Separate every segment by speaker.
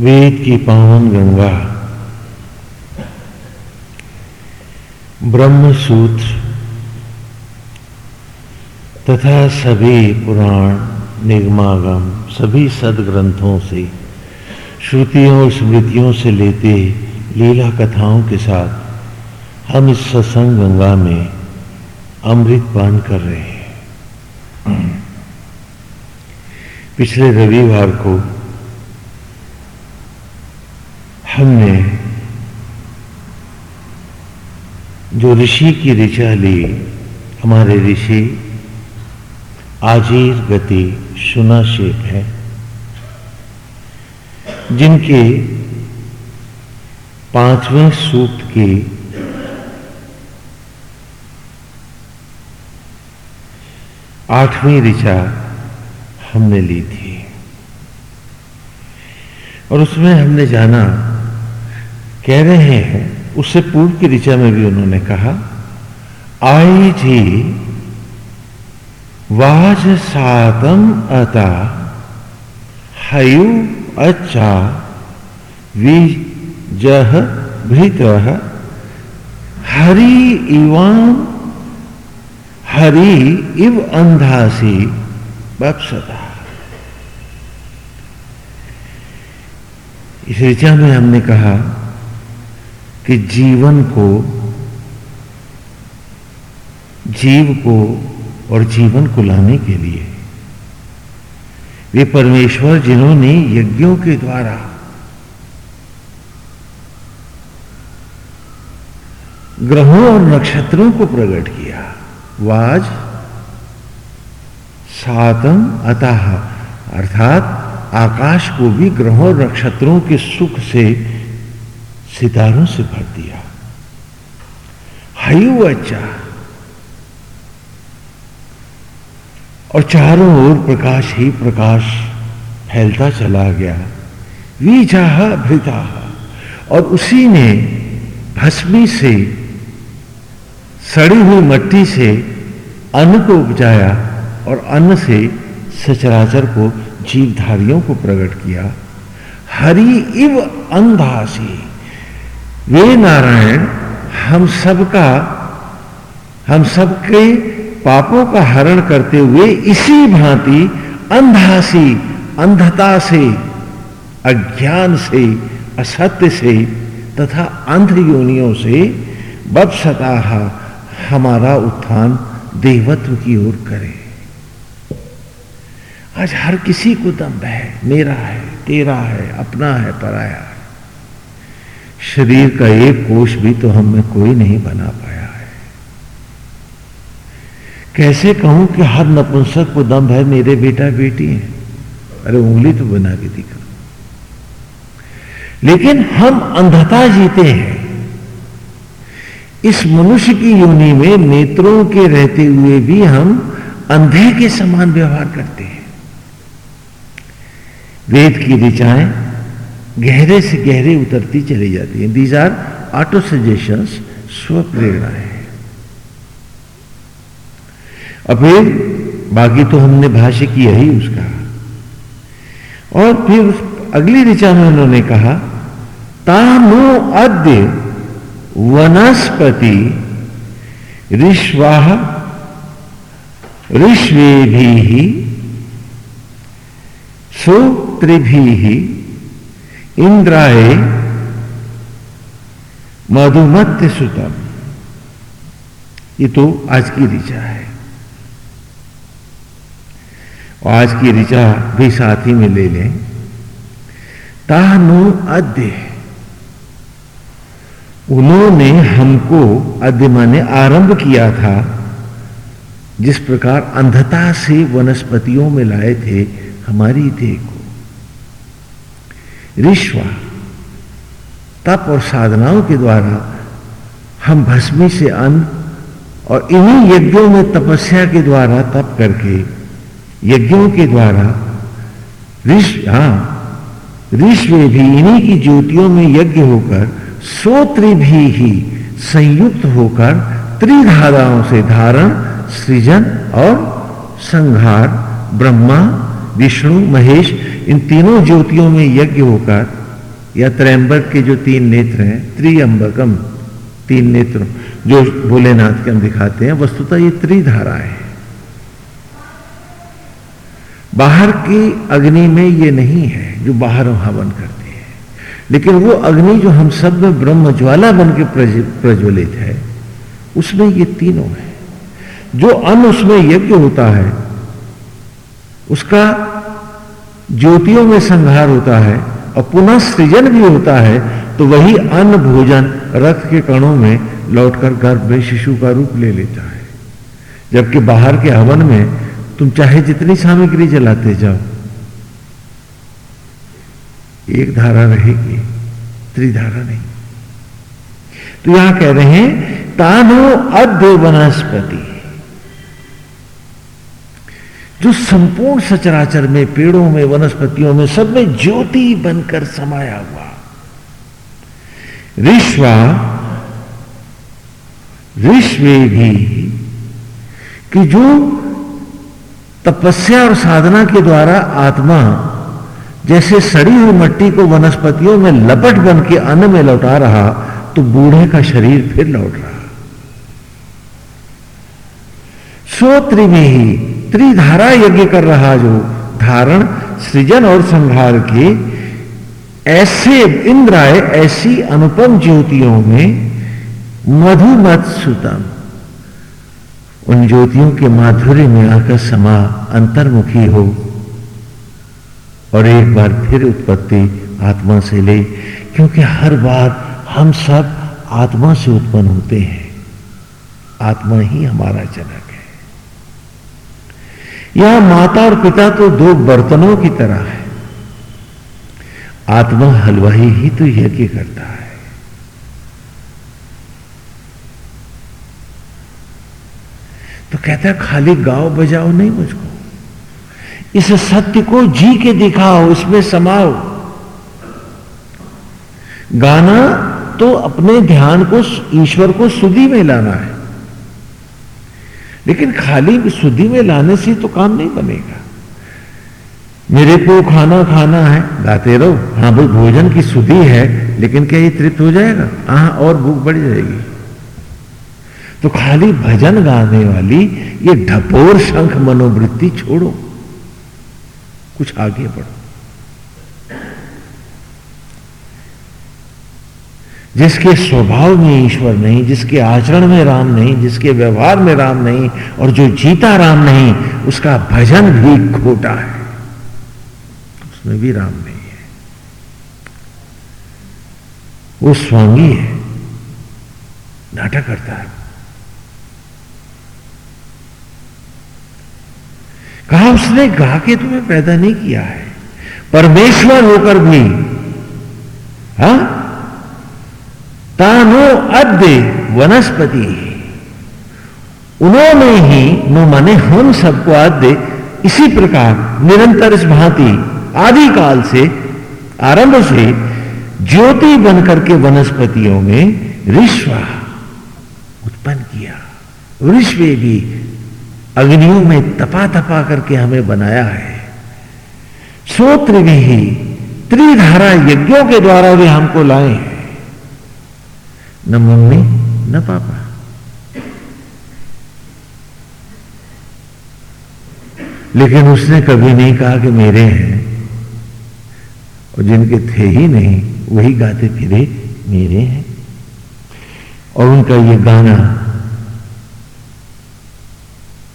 Speaker 1: वेद की पावन गंगा। ब्रह्म सूत्र तथा सभी पुराण निगमागम, सभी सदग्रंथों से, श्रुतियों और स्मृतियों से लेते लीला कथाओं के साथ हम इस सत्संग गंगा में अमृत पान कर रहे हैं। पिछले रविवार को हमने जो ऋषि की ऋचा ली, हमारे ऋषि आजीर गति सुनाशेप है, जिनके पाँचवें सूक्त की आठवीं ऋचा हमने ली थी। और उसमें हमने जाना कह रहे हैं, उससे पूर्व की ऋचा में भी उन्होंने कहा, आई जी वाज सातम अता, हयु अच्छा जह भृत, हरि इवान हरि इव अंधासी, बपसता. इस ऋचा में हमने कहा कि जीवन को, जीव को और जीवन को लाने के लिए, वे परमेश्वर जिन्होंने यज्ञों के द्वारा ग्रहों और नक्षत्रों को प्रकट किया। वाज सातम अतः, अर्थात आकाश को भी ग्रहों और नक्षत्रों के सुख से सितारों से भर दिया। हयु अच्छा और चारों ओर प्रकाश ही प्रकाश फैलता चला गया। वीचाह भृता और उसी ने भस्मी से, सड़ी हुई मट्टी से अन्न को उपजाया और अन्न से सचराचर को, जीवधारियों को प्रकट किया। हरि इव अंधासी। वे नारायण, हम सबका, हम सबके पापों का हरण करते हुए इसी भांति अंधासी अंधता से, अज्ञान से, असत्य से तथा अंध योनियों से बपसता हमारा उत्थान देवत्व की ओर करे। आज हर किसी को दम्भ है, मेरा है, तेरा है, अपना है, पराया। शरीर का एक कोष भी तो हम में कोई नहीं बना पाया है। कैसे कहूँ कि हर नपुंसक को दम है, मेरे बेटा बेटी है। अरे उंगली तो बना के दिखा। लेकिन हम अंधता जीते हैं। इस मनुष्य की योनि में नेत्रों के रहते हुए भी हम अंधे के समान व्यवहार करते हैं। वेद की ऋचाएँ गहरे से गहरे उतरती चली जाती है। दीज आर ऑटो सजेशन स्व प्रेरणाएँ और फिर बाकी तो हमने भाष्य किया ही उसका। और फिर उस अगली ऋचा में उन्होंने कहा तानो अद्य वनस्पति ऋष्वाह ऋष्वे भी सुत्रिभी इंद्राय मधुमत्य सुतम ये तो आज की ऋचा है और आज की ऋचा भी साथ ही में ले लें तानु अद्य उन्होंने हमको अद्य माने आरंभ किया था जिस प्रकार अंधता से वनस्पतियों में लाए थे हमारी देह को ऋष्वा तप और साधनाओं के द्वारा हम भस्मी से अन्न और इन्हीं यज्ञों में तपस्या के द्वारा तप करके, यज्ञों के द्वारा ऋषि हाँ ऋषि भी इन्हीं की ज्योतियों में यज्ञ होकर, सोत्र भी ही संयुक्त होकर त्रिधाराओं से धारण, सृजन और संहार, ब्रह्मा, विष्णु, महेश इन तीनों ज्योतियों में यज्ञ होकर या त्रैंबक के जो तीन नेत्र हैं, त्रियंबकम तीन नेत्र, जो भोलेनाथ के हम दिखाते हैं, वस्तुतः ये त्रिधारा है। बाहर की अग्नि में ये नहीं है जो बाहर हवन करती है। लेकिन वो अग्नि जो हम सब में ब्रह्म ज्वाला बन के प्रज्वलित है, उसमें ये तीनों है। जो अन्न उसमें यज्ञ होता है, उसका ज्योतियों में संहार होता है और पुनः सृजन भी होता है तो वही अन्न भोजन रक्त के कणों में लौटकर गर्भ में शिशु का रूप ले लेता है। जबकि बाहर के हवन में तुम चाहे जितनी सामग्री जलाते जाओ, एक धारा रहेगी, त्रिधारा नहीं। तो यहाँ कह रहे हैं, तानो अद्य वनस्पति जो संपूर्ण सचराचर में, पेड़ों में, वनस्पतियों में, सब में ज्योति बनकर समाया हुआ। ऋष्वा ऋष्वे भी कि जो तपस्या और साधना के द्वारा आत्मा जैसे सड़ी हुई मट्टी को वनस्पतियों में लपट बन के अन्न में लौटा रहा तो बूढ़े का शरीर फिर लौट रहा। सोत्री में ही त्रिधारा यज्ञ कर रहा जो धारण सृजन और संहार के, ऐसे इंद्राय, ऐसी अनुपम ज्योतियों में मधुमत सुतम उन ज्योतियों के माधुर्य में आकर समा अंतर्मुखी हो और एक बार फिर उत्पत्ति आत्मा से ले, क्योंकि हर बार हम सब आत्मा से उत्पन्न होते हैं। आत्मा ही हमारा जनक यह माता और पिता तो दो बर्तनों की तरह है। आत्मा हलवाई ही तो यज्ञ करता है। तो कहता है, खाली गाओ बजाओ नहीं मुझको। इस सत्य को जी के दिखाओ, इसमें समाओ। गाना तो अपने ध्यान को, ईश्वर को सुधी में लाना है। लेकिन खाली सुधी में लाने से तो काम नहीं बनेगा। मेरे को खाना खाना है गाते रहो। हाँ भाई भोजन की सुधी है, लेकिन क्या ये तृप्त हो जाएगा? हाँ और भूख बढ़ जाएगी। तो खाली भजन गाने वाली, ये ढपोर शंख मनोवृत्ति छोड़ो। कुछ आगे बढ़ो। जिसके स्वभाव में ईश्वर नहीं, जिसके आचरण में राम नहीं, जिसके व्यवहार में राम नहीं, और जो जीता राम नहीं, उसका भजन भी खोटा है। उसमें भी राम नहीं है। वो स्वांगी है। नाटक करता है। कहा, उसने गा के तुम्हें पैदा नहीं किया है। परमेश्वर होकर भी, हा? तानो अद्य वनस्पति उन्होंने ही नो माने हम सबको आद्य इसी प्रकार निरंतर इस भांति आदि काल से आरंभ से ज्योति बनकर के वनस्पतियों में ऋष्वा उत्पन्न किया। ऋष्व भी अग्नियों में तपा तपा करके हमें बनाया है। सोत्र ही त्रिधारा यज्ञों के द्वारा भी हमको लाए हैं। न मम्मी न पापा लेकिन उसने कभी नहीं कहा कि मेरे हैं। और जिनके थे ही नहीं, वही गाते फिरे मेरे हैं। और उनका ये गाना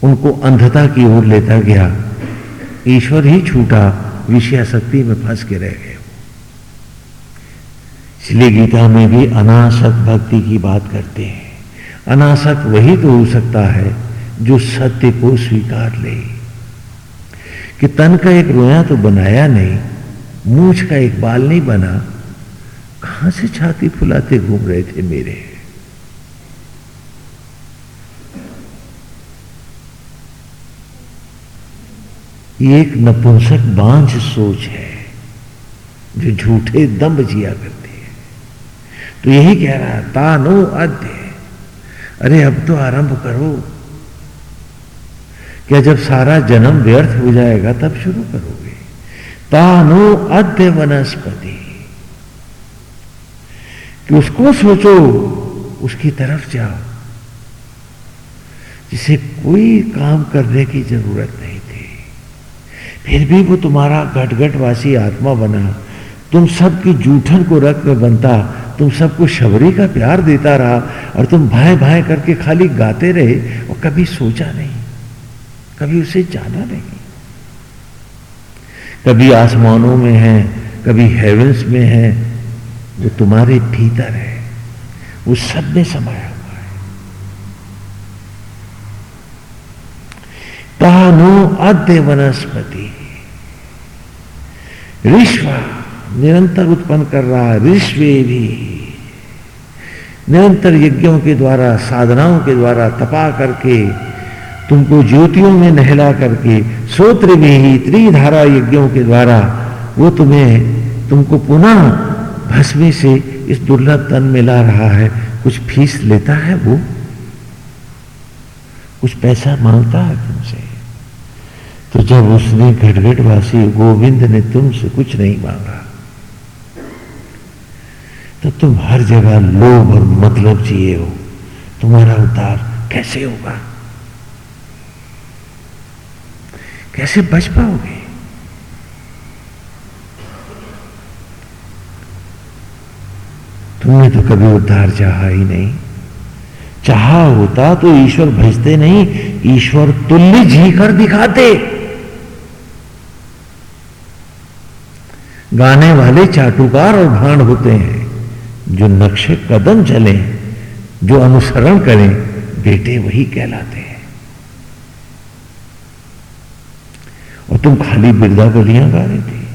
Speaker 1: उनको अंधता की ओर लेता गया। ईश्वर ही छूटा विषयाशक्ति में फंस के रह गए इसलिए गीता में भी अनासक्त भक्ति की बात करते हैं। अनासक्त वही तो हो सकता है जो सत्य को स्वीकार ले। कि तन का एक रोया तो बनाया नहीं, मूछ का एक बाल नहीं बना, कहाँ से छाती फुलाते घूम रहे थे मेरे? ये एक नपुंसक बांझ सोच है, जो झूठे दम्ब जिया करती तो यही कह रहा तानो अध्य। अरे अब तो आरंभ करो। क्या जब सारा जन्म व्यर्थ हो जाएगा, तब शुरू करोगे? तानो अध्य वनस्पति। कि उसको सोचो, उसकी तरफ़ जाओ। जिसे कोई काम करने की ज़रूरत नहीं थी। फिर भी वो तुम्हारा घटघटवासी आत्मा बना, तुम सबकी जूठन को रख में बनता तुम सबको शबरी का प्यार देता रहा और तुम भाए भाए करके खाली गाते रहे और कभी सोचा नहीं, कभी उसे जाना नहीं। कभी आसमानों में है, कभी हेवेंस में है, जो तुम्हारे भीतर है, वो सब में समाया हुआ है। तानो अद्य वनस्पति ऋष्व निरंतर उत्पन्न कर रहा है। ऋष्वे भी निरंतर यज्ञों के द्वारा, साधनाओं के द्वारा तपा करके, तुमको ज्योतियों में नहला करके सोत्र में ही त्रिधारा यज्ञों के द्वारा, वो तुम्हें, तुमको पुनः भस्मी से इस दुर्लभ तन में ला रहा है। कुछ फ़ीस लेता है वो? कुछ पैसा माँगता है तुमसे? तो जब उसने घटघटवासी गोविंद ने तुमसे कुछ नहीं मांगा तो तुम हर जगह लोभ और मतलब जिए हो। तुम्हारा उद्धार कैसे होगा? कैसे बच पाओगे? तुमने तो कभी उद्धार चाहा ही नहीं। चाहा होता तो ईश्वर भजते नहीं, ईश्वर तुल्य जी कर दिखाते। गाने वाले चाटुकार और भांड होते हैं। जो नक्शे कदम चले, जो अनुसरण करें, बेटे वही कहलाते हैं। और तुम खाली बिरदा बलियाँ गा रही थी।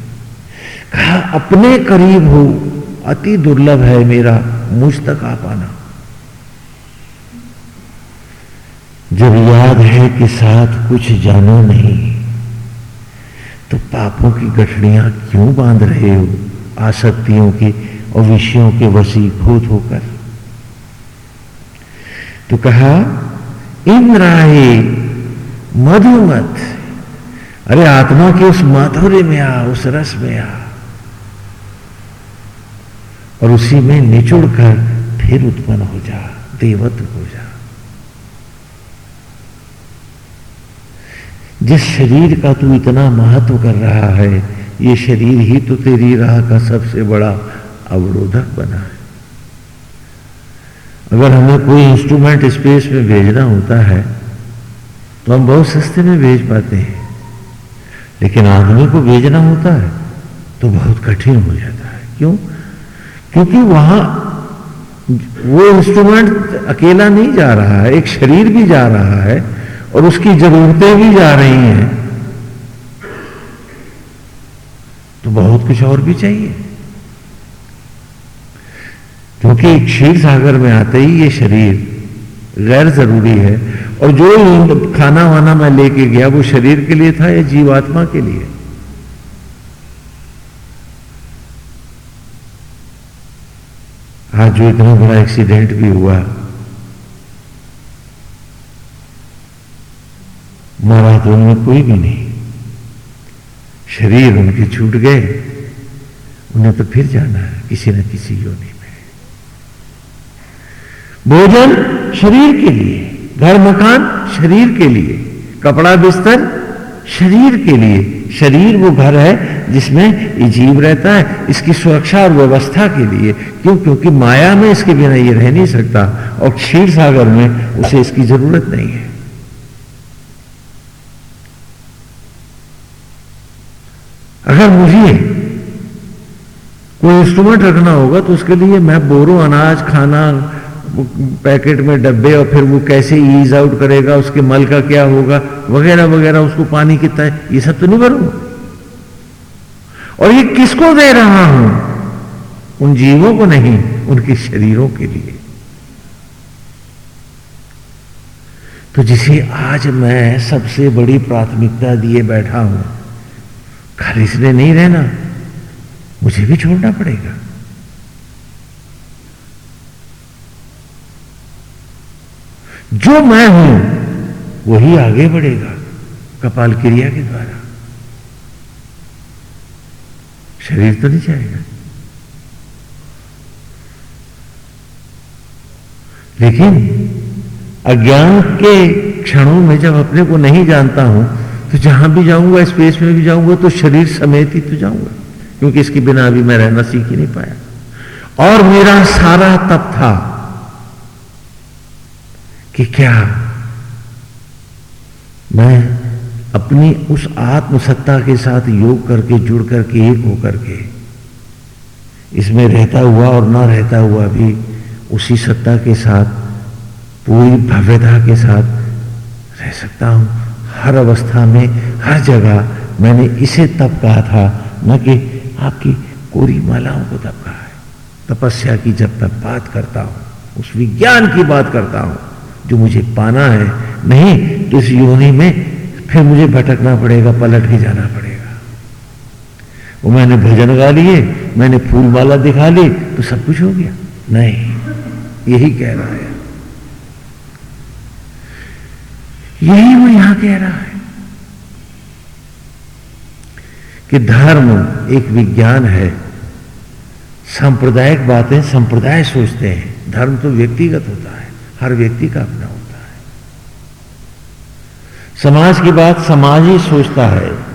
Speaker 1: कहा, अपने करीब हो, अति दुर्लभ है मेरा मुझ तक आ पाना। जब याद है कि साथ कुछ जाना नहीं तो पापों की गठड़ियाँ क्यों बाँध रहे हो? आसक्तियों की और विषयों के वसीभूत होकर। तो कहा इंद्राहे मधुमत। अरे आत्मा के उस माधुर्य में आ, उस रस में आ। और उसी में निचुड़ कर फिर उत्पन्न हो जा देवत्व हो जा। जिस शरीर का तू इतना महत्व कर रहा है, ये शरीर ही तो तेरी राह का सबसे बड़ा अवरोधक बना है। अगर हमें कोई इंस्ट्रूमेंट स्पेस में भेजना होता है तो हम बहुत सस्ते में भेज पाते हैं। लेकिन आदमी को भेजना होता है तो बहुत कठिन हो जाता है। क्यों? क्योंकि वहाँ वो इंस्ट्रूमेंट अकेला नहीं जा रहा है, एक शरीर भी जा रहा है, और उसकी जरूरतें भी जा रही हैं। तो बहुत कुछ और भी चाहिए। क्योंकि क्षीर सागर में आते ही ये शरीर गैर ज़रूरी है। और जो खाना वाना मैं लेके गया, वो शरीर के लिए था या जीवात्मा के लिए? आज जो इतना बड़ा एक्सीडेंट भी हुआ, मरा तो उनमें कोई भी नहीं। शरीर उनके छूट गए, उन्हें तो फिर जाना है, किसी न किसी योनि भोजन शरीर के लिए, घर मकान शरीर के लिए, कपड़ा बिस्तर शरीर के लिए। शरीर वो घर है जिसमें ये जीव रहता है, इसकी सुरक्षा और व्यवस्था के लिए। क्यों? क्योंकि माया में इसके बिना ये रह नहीं सकता और क्षीर सागर में उसे इसकी ज़रूरत नहीं है। अगर मुझे कोई इंस्ट्रूमेंट रखना होगा तो उसके लिए मैं बोरो अनाज, खाना पैकेट में डब्बे और फिर वो कैसे ईज आउट करेगा, उसके मल का क्या होगा, वगैरह वगैरह, उसको पानी कितना है ये सब तो नहीं भरूँगा और ये किसको दे रहा हूँ? उन जीवों को नहीं, उनके शरीरों के लिए। तो जिसे आज मैं सबसे बड़ी प्राथमिकता दिए बैठा हूँ खाली इसने नहीं रहना, मुझे भी छोड़ना पड़ेगा। जो मैं हूँ, वही आगे बढ़ेगा कपाल क्रिया के द्वारा। शरीर तो नहीं जाएगा। लेकिन अज्ञान के क्षणों में जब अपने को नहीं जानता हूँ तो जहाँ भी जाऊँगा स्पेस में भी जाऊँगा तो शरीर समेत ही तो जाऊँगा, क्योंकि इसके बिना अभी मैं रहना सीख ही नहीं पाया। और मेरा सारा तप था कि क्या मैं अपनी उस आत्मसत्ता के साथ योग करके, जुड़ करके, एक होकर के इसमें रहता हुआ और ना रहता हुआ भी उसी सत्ता के साथ, पूरी भव्यता के साथ रह सकता हूँ। हर अवस्था में, हर जगह मैंने इसे तप कहा था, न कि आपकी कोरी मालाओं को तप कहा है। तपस्या की जब मैं बात करता हूँ, उस विज्ञान की बात करता हूँ जो मुझे पाना है, नहीं तो इस योनि में फिर मुझे भटकना पड़ेगा, पलट के जाना पड़ेगा। वो मैंने भजन गा लिए, मैंने फूल माला दिखा ली तो सब कुछ हो गया। नहीं, यही कह रहा है। यही वो यहाँ कह रहा है कि धर्म एक विज्ञान है। सांप्रदायिक बातें, संप्रदाय सोचते हैं। धर्म तो व्यक्तिगत होता है। हर व्यक्ति का अपना होता है। समाज की बात समाज ही सोचता है।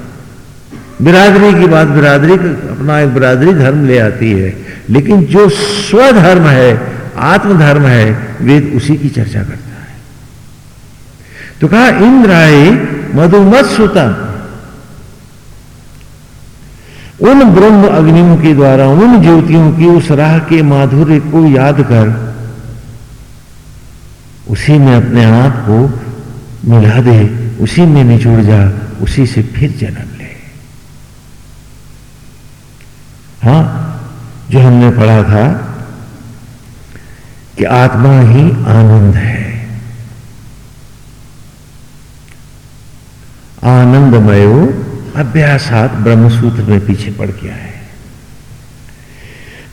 Speaker 1: बिरादरी की बात बिरादरी अपना एक बिरादरी धर्म ले आती है, लेकिन जो स्वधर्म है, आत्मधर्म है, वेद उसी की चर्चा करता है। तो कहा, इंद्राय मधुमत सुतम उन ब्रह्म अग्नियों के द्वारा, उन ज्योतियों की उस राह के माधुर्य को याद कर उसी में अपने आप को मिला दे, उसी में निचुड़ जा, उसी से फिर जन्म ले। हाँ, जो हमने पढ़ा था कि आत्मा ही आनंद है। आनंदमयो अभ्यासात ब्रह्मसूत्र में पीछे पड़ गया है।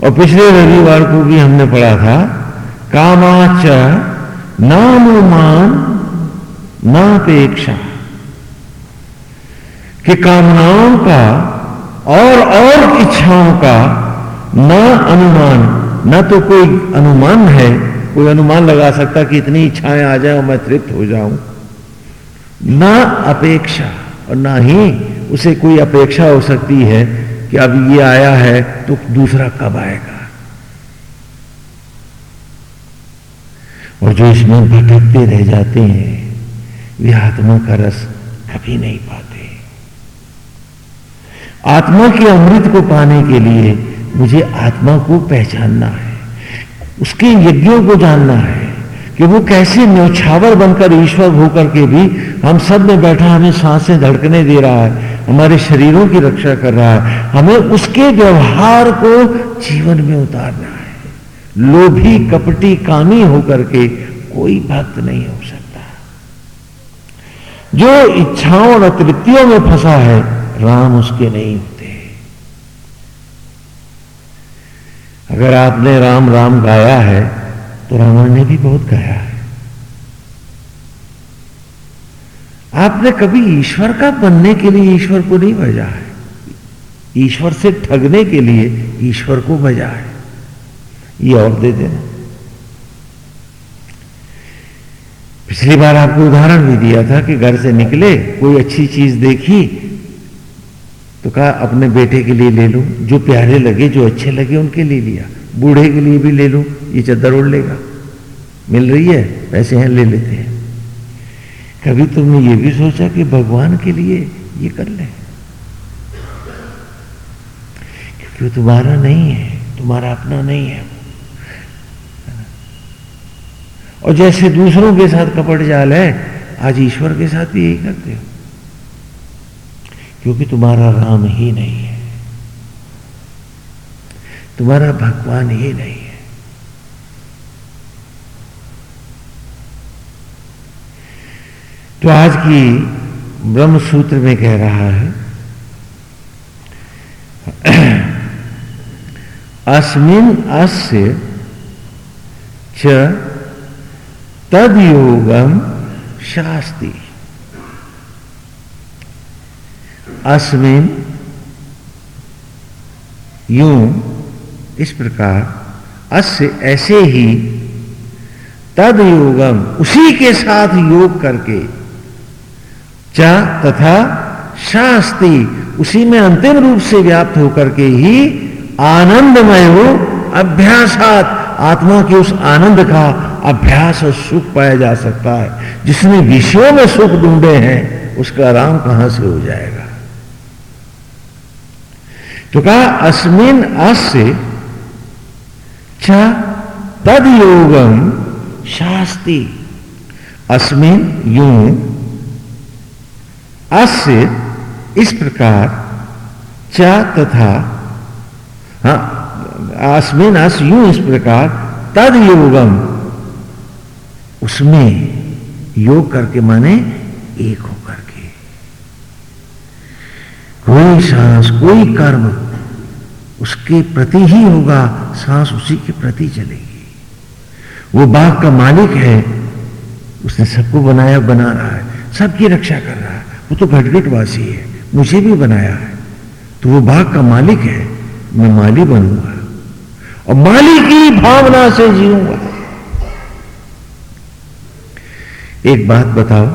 Speaker 1: और पिछले रविवार को भी हमने पढ़ा था, कामाच नानुमान नापेक्षा। कि कामनाओं का और और इच्छाओं का न अनुमान, न तो कोई अनुमान है, कोई अनुमान लगा सकता कि इतनी इच्छाएँ आ जाए और मैं तृप्त हो जाऊँ। ना अपेक्षा और ना ही उसे कोई अपेक्षा हो सकती है कि अब ये आया है तो दूसरा कब आएगा। और जो इसमें भटकते रह जाते हैं, वे आत्मा का रस कभी नहीं पाते। आत्मा के अमृत को पाने के लिए मुझे आत्मा को पहचानना है, उसके यज्ञों को जानना है कि वो कैसे न्यौछावर बनकर ईश्वर होकर के भी हम सब में बैठा हमें साँसें धड़कने दे रहा है, हमारे शरीरों की रक्षा कर रहा है, हमें उसके व्यवहार को जीवन में उतारना है। लोभी कपटी कामी होकर के कोई भक्त नहीं हो सकता। जो इच्छाओं और अतृप्तियों में फंसा है, राम उसके नहीं होते। अगर आपने राम राम गाया है तो रावण ने भी बहुत गाया है। आपने कभी ईश्वर का बनने के लिए ईश्वर को नहीं भजा है। ईश्वर से ठगने के लिए ईश्वर को भजा है। ये और दे देना। पिछली बार आपको उदाहरण भी दिया था कि घर से निकले, कोई अच्छी चीज़ देखी तो कहा, अपने बेटे के लिए ले लो, जो प्यारे लगे, जो अच्छे लगे, उनके लिए लिया। बूढ़े के लिए भी ले लो, ये चद्दर ओढ़ लेगा। मिल रही है, पैसे हैं, ले लेते हैं। कभी तुमने ये भी सोचा कि भगवान के लिए ये कर ले? क्योंकि तुम्हारा नहीं है, तुम्हारा अपना नहीं है। और जैसे दूसरों के साथ कपट जाल है, आज ईश्वर के साथ भी यही करते हो। क्योंकि तुम्हारा राम ही नहीं है। तुम्हारा भगवान ही नहीं है। तो आज की ब्रह्म सूत्र में कह रहा है, अस्मिन अस्य च तद योगम शास्ति। अस्मिन यूँ इस प्रकार अस्य ऐसे ही तद योगम उसी के साथ योग करके चा तथा शास्ति उसी में अंतिम रूप से व्याप्त होकर के ही आनंदमय हो, अभ्यासात आत्मा के उस आनंद का अभ्यास और सुख पाया जा सकता है। जिसने विषयों में सुख ढूंढे हैं, उसका आराम कहाँ से हो जाएगा? तो कहा, अस्मिन अस्य तद योगम शास्ति। अस्मिन यू अस्य इस प्रकार च तथा हाँ अस्मिन अस यू इस प्रकार, तद योगम। उसमें योग करके माने एक होकर के। कोई सांस, कोई कर्म, उसके प्रति ही होगा, सांस उसी के प्रति चलेगी। वो बाघ का मालिक है, उसने सबको बनाया, बना रहा है, सबकी रक्षा कर रहा है। वो तो घटघटवासी है, मुझे भी बनाया है। तो वो बाघ का मालिक है, मैं माली बनूँगा। और माली की भावना से जीऊँगा। एक बात बताओ,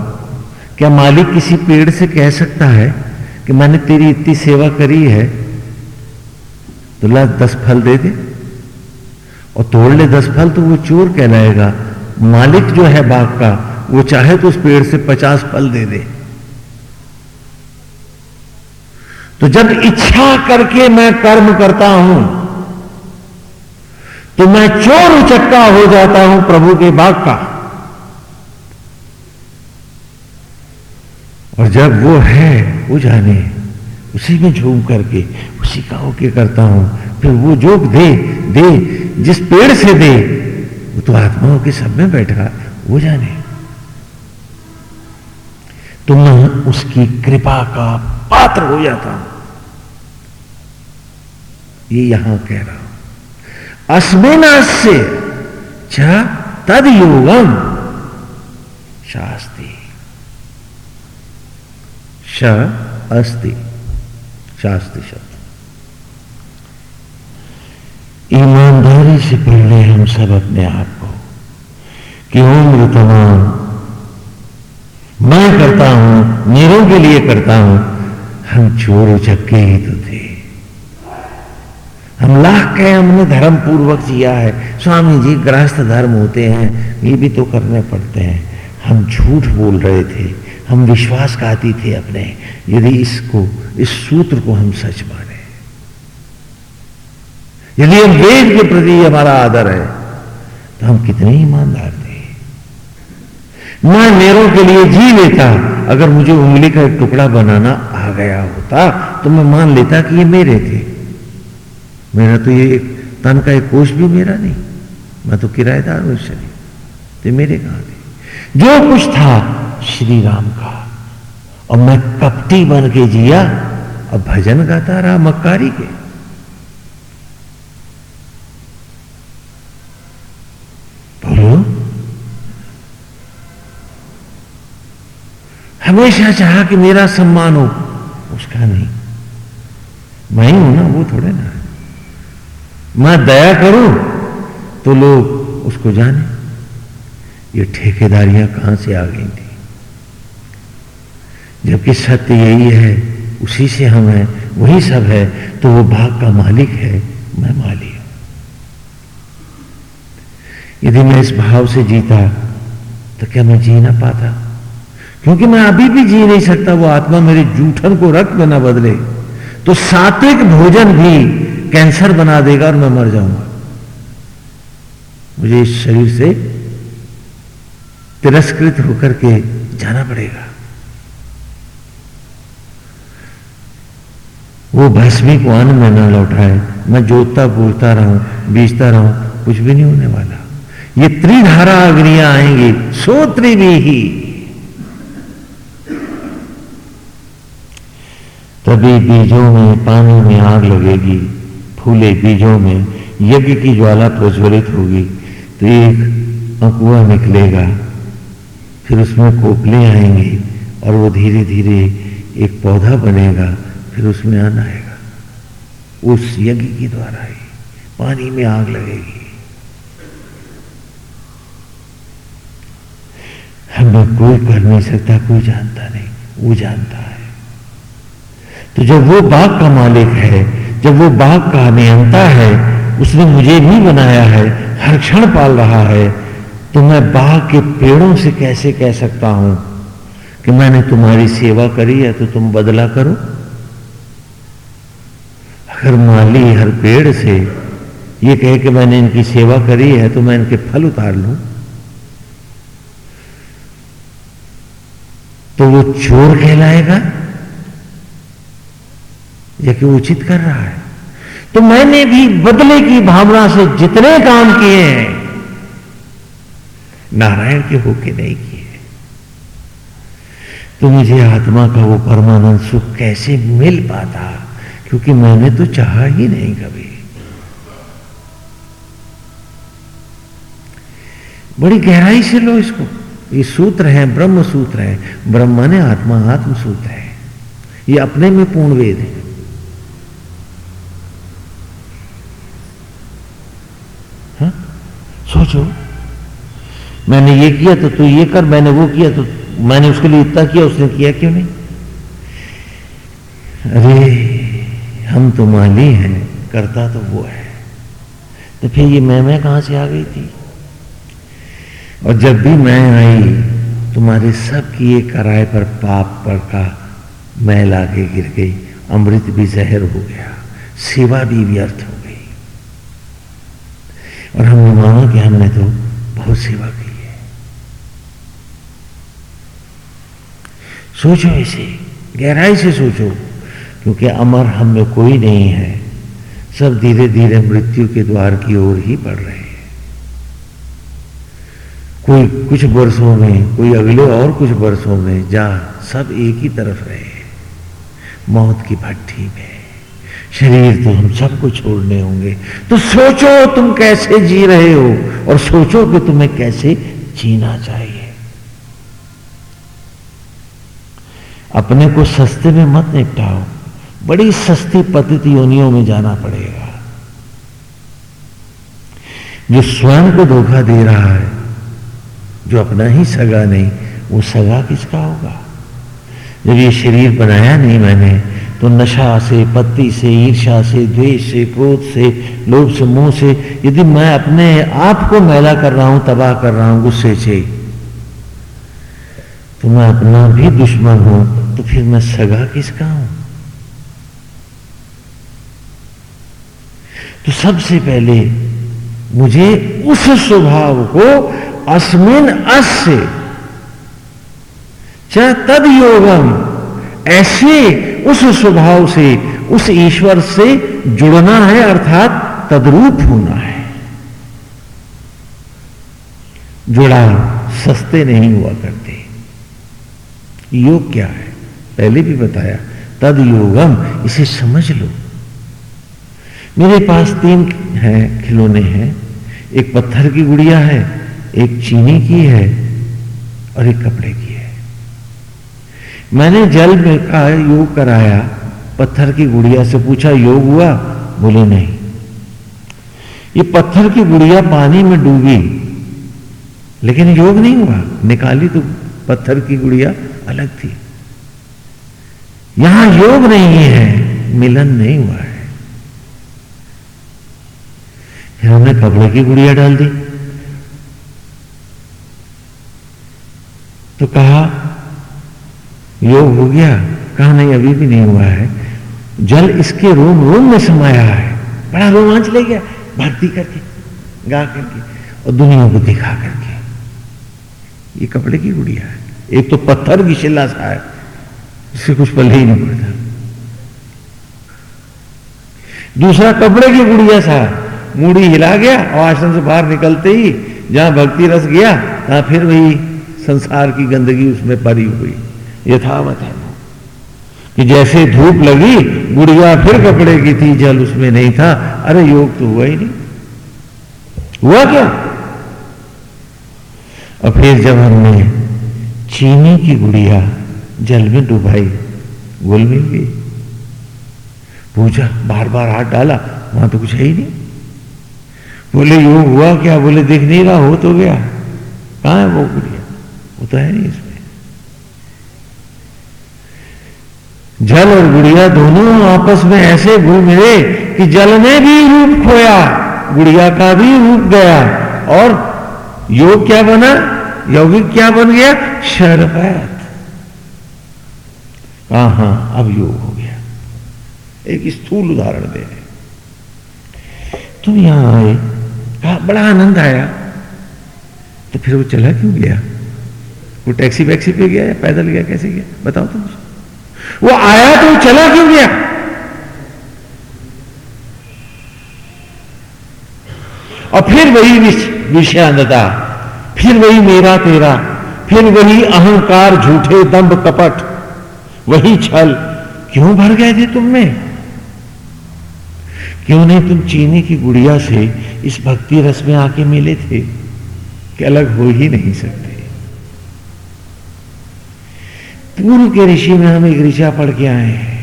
Speaker 1: क्या मालिक किसी पेड़ से कह सकता है कि मैंने तेरी इतनी सेवा करी है तो ला दस फल दे दे, और तोड़ ले दस फल तो वो चोर कहलाएगा। मालिक जो है बाग का, वो चाहे तो उस पेड़ से पचास फल दे दे। तो जब इच्छा करके मैं कर्म करता हूँ तो मैं चोर उचक्का हो जाता हूँ प्रभु के बाग का। और जब वो है, वो जाने, उसी में झूम करके, उसी का होके करता हूँ, फिर वो जो दे दे, जिस पेड़ से दे, वो तो आत्माओं के सब में बैठा, वो जाने। तो मैं उसकी कृपा का पात्र हो जाता हूँ। ये यहाँ कह रहा हूँ। अस्मिनाश से तद योगम शास्त्री श अस्ति। शास्त्र शब्द ईमानदारी से पहले हम सब अपने आप को कि उम्र तमाम मैं करता हूँ, मेरों के लिए करता हूँ, हम चोर चक्के ही तो हम लाख कहे हमने धर्म पूर्वक जिया है। स्वामी जी गृहस्थ धर्म होते हैं, ये भी तो करने पड़ते हैं। हम झूठ बोल रहे थे, हम विश्वासघाती थे अपने। यदि इसको, इस सूत्र को हम सच माने। यदि हम वेद के प्रति हमारा आदर है तो हम कितने ईमानदार थे। मैं मेरों के लिए जी लेता, अगर मुझे उंगली का एक टुकड़ा बनाना आ गया होता तो मैं मान लेता कि ये मेरे थे। मेरा तो ये तन का एक कोष भी मेरा नहीं। मैं तो किराएदार हूँ शरीर तो मेरे कहा थे जो कुछ था, श्री राम का। और मैं कपटी बन के जिया, और भजन गाता रहा मक्कारी के। बोलो। हमेशा चाहा कि मेरा सम्मान हो। उसका नहीं। मैं ही हूँ ना, वो थोड़े ना मैं दया करूँ तो लोग उसको जाने। ये ठेकेदारियाँ कहाँ से आ गई थी? जबकि सत्य यही है, उसी से हम हैं, वही सब है तो वो भाग का मालिक है, मैं माली हूँ। यदि मैं इस भाव से जीता तो क्या मैं जी ना पाता? क्योंकि मैं अभी भी जी नहीं सकता, वो आत्मा मेरे जूठन को रक्त में ना बदले तो सात्विक भोजन भी कैंसर बना देगा और मैं मर जाऊँगा। मुझे इस शरीर से तिरस्कृत होकर के जाना पड़ेगा। वो भस्मी को अन्न में न लौटाए मैं जोतता बोलता रहूँ बीजता रहूँ कुछ भी नहीं होने वाला। ये त्रिधारा अग्नियाँ आएँगी, सो त्रिवी ही तभी बीजों में, पानी में आग लगेगी। फूले बीजों में, यज्ञ की ज्वाला प्रज्वलित होगी तो एक अकुआ निकलेगा। फिर उसमें कोपले आएँगे और वो धीरे धीरे एक पौधा बनेगा, फिर उसमें आना आएगा। उस यज्ञ के द्वारा ही पानी में आग लगेगी। हमें कोई कर नहीं सकता, कोई जानता नहीं, वो जानता है। तो जब वो बाग का मालिक है जब वो बाग का नियंता है, उसने मुझे भी बनाया है, हर क्षण पाल रहा है तो मैं बाघ के पेड़ों से कैसे कह सकता हूँ कि मैंने तुम्हारी सेवा करी है तो तुम बदला करो? अगर माली हर पेड़ से ये कहे कि मैंने इनकी सेवा करी है तो मैं इनके फल उतार लूँ? तो वो चोर कहलाएगा? या उचित कर रहा है। तो मैंने भी बदले की भावना से जितने काम किए हैं, नारायण के होके नहीं किए। तो मुझे आत्मा का वो परमानंद सुख कैसे मिल पाता? क्योंकि मैंने तो चाहा ही नहीं कभी। बड़ी गहराई से लो इसको। ये सूत्र है, ब्रह्म सूत्र है। ब्रह्म ने आत्मा आत्म सूत्र है। ये अपने में पूर्ण वेद हा? सोचो। मैंने ये किया तो तू ये कर, मैंने वो किया तो मैंने उसके लिए इतना किया, उसने किया क्यों नहीं? अरे, हम तो माली हैं, करता तो वो है। तो फिर ये मैं मैं कहाँ से आ गई थी? और जब भी मैं आई, तुम्हारे सब किए कराए पर पाप पर का मैल आगे गिर गई, अमृत भी जहर हो गया, सेवा भी व्यर्थ हो और हमने माना कि हमने तो बहुत सेवा की है। सोचो इसे, गहराई से सोचो, क्योंकि अमर हम में कोई नहीं है। सब धीरे धीरे मृत्यु के द्वार की ओर ही बढ़ रहे हैं। कोई कुछ वर्षों में, कोई अगले और कुछ वर्षों में जा सब एक ही तरफ़ रहे मौत की भट्टी में। शरीर तो हम सबको छोड़ने होंगे। तो सोचो तुम कैसे जी रहे हो और सोचो कि तुम्हें कैसे जीना चाहिए। अपने को सस्ते में मत निपटाओ, बड़ी सस्ती पद्धति योनियों में जाना पड़ेगा। जो स्वयं को धोखा दे रहा है, जो अपना ही सगा नहीं, वो सगा किसका होगा? जब ये शरीर बनाया नहीं मैंने तो नशा से पत्ती से ईर्षा से, द्वेष से, क्रोध से, लोभ से, मोह से, यदि मैं अपने आप को मैला कर रहा हूँ, तबाह कर रहा हूँ, गुस्से से तो मैं अपना भी दुश्मन हूँ तो फिर मैं सगा किसका हूँ? तो सबसे पहले मुझे उस स्वभाव को अस्मिन अस्य च तद योगम, ऐसे उस स्वभाव से, उस ईश्वर से जुड़ना है, अर्थात तद्रूप होना है। जुड़ा, सस्ते नहीं हुआ करते। योग क्या है? पहले भी बताया तद योगम इसे समझ लो। मेरे पास तीन हैं, खिलौने हैं। एक पत्थर की गुड़िया है, एक चीनी की है, और एक कपड़े की। मैंने जल में का योग कराया, पत्थर की गुड़िया से पूछा, योग हुआ? बोले, नहीं। ये पत्थर की गुड़िया पानी में डूबी, लेकिन योग नहीं हुआ। निकाली तो पत्थर की गुड़िया अलग थी। यहाँ योग नहीं है, मिलन नहीं हुआ है। फिर हमने कपड़े की गुड़िया डाल दी। तो कहा योग हो गया। कहा, नहीं, अभी भी नहीं हुआ है। जल इसके रोम रोम में समाया है। बड़ा रोमांच ले गया। भक्ति करके, गा करके और दुनिया को दिखा करके। ये कपड़े की गुड़िया है। एक तो पत्थर की शिला सा है। इससे कुछ पल ही नहीं पड़ता। दूसरा कपड़े की गुड़िया सा मूड़ी हिला गया और आश्रम से बाहर निकलते ही जहाँ भक्ति रस गया वहाँ फिर वही संसार की गंदगी उसमें भरी हुई। यथावत है। कि जैसे धूप लगी, गुड़िया फिर कपड़े की थी जल उसमें नहीं था। अरे योग तो हुआ ही नहीं। हुआ क्या? और फिर जब हमने चीनी की गुड़िया जल में डुबाई गोल मिल गई। पूछा बार बार हाथ डाला, वहाँ तो कुछ है ही नहीं। बोले, योग हुआ क्या? बोले, दिख नहीं रहा, हो तो गया। कहा है वो गुड़िया? वो तो है नहीं इसमें। जल और गुड़िया दोनों आपस में ऐसे घुल मिले कि जल ने भी रूप खोया, गुड़िया का भी रूप गया। और योग क्या बना? यौगिक क्या बन गया? शरबत। हाँ अब योग हो गया। एक स्थूल उदाहरण दे रहे तुम यहाँ आए, कहा, बड़ा आनंद आया। तो फिर वो चला क्यों गया? वो टैक्सी वैक्सी पे गया या पैदल गया? कैसे गया? बताओ तुम वो आया तो चला क्यों गया? और फिर वही विषयांधता फिर वही मेरा तेरा, फिर वही अहंकार, झूठे दंभ, कपट, वही छल। क्यों भर गए थे तुम में? क्यों नहीं तुम चीनी की गुड़िया से इस भक्ति रस में आके मिले थे? कि अलग हो ही नहीं सकते। पूर्व के ऋषि में हम एक ऋषा पढ़ के आए हैं।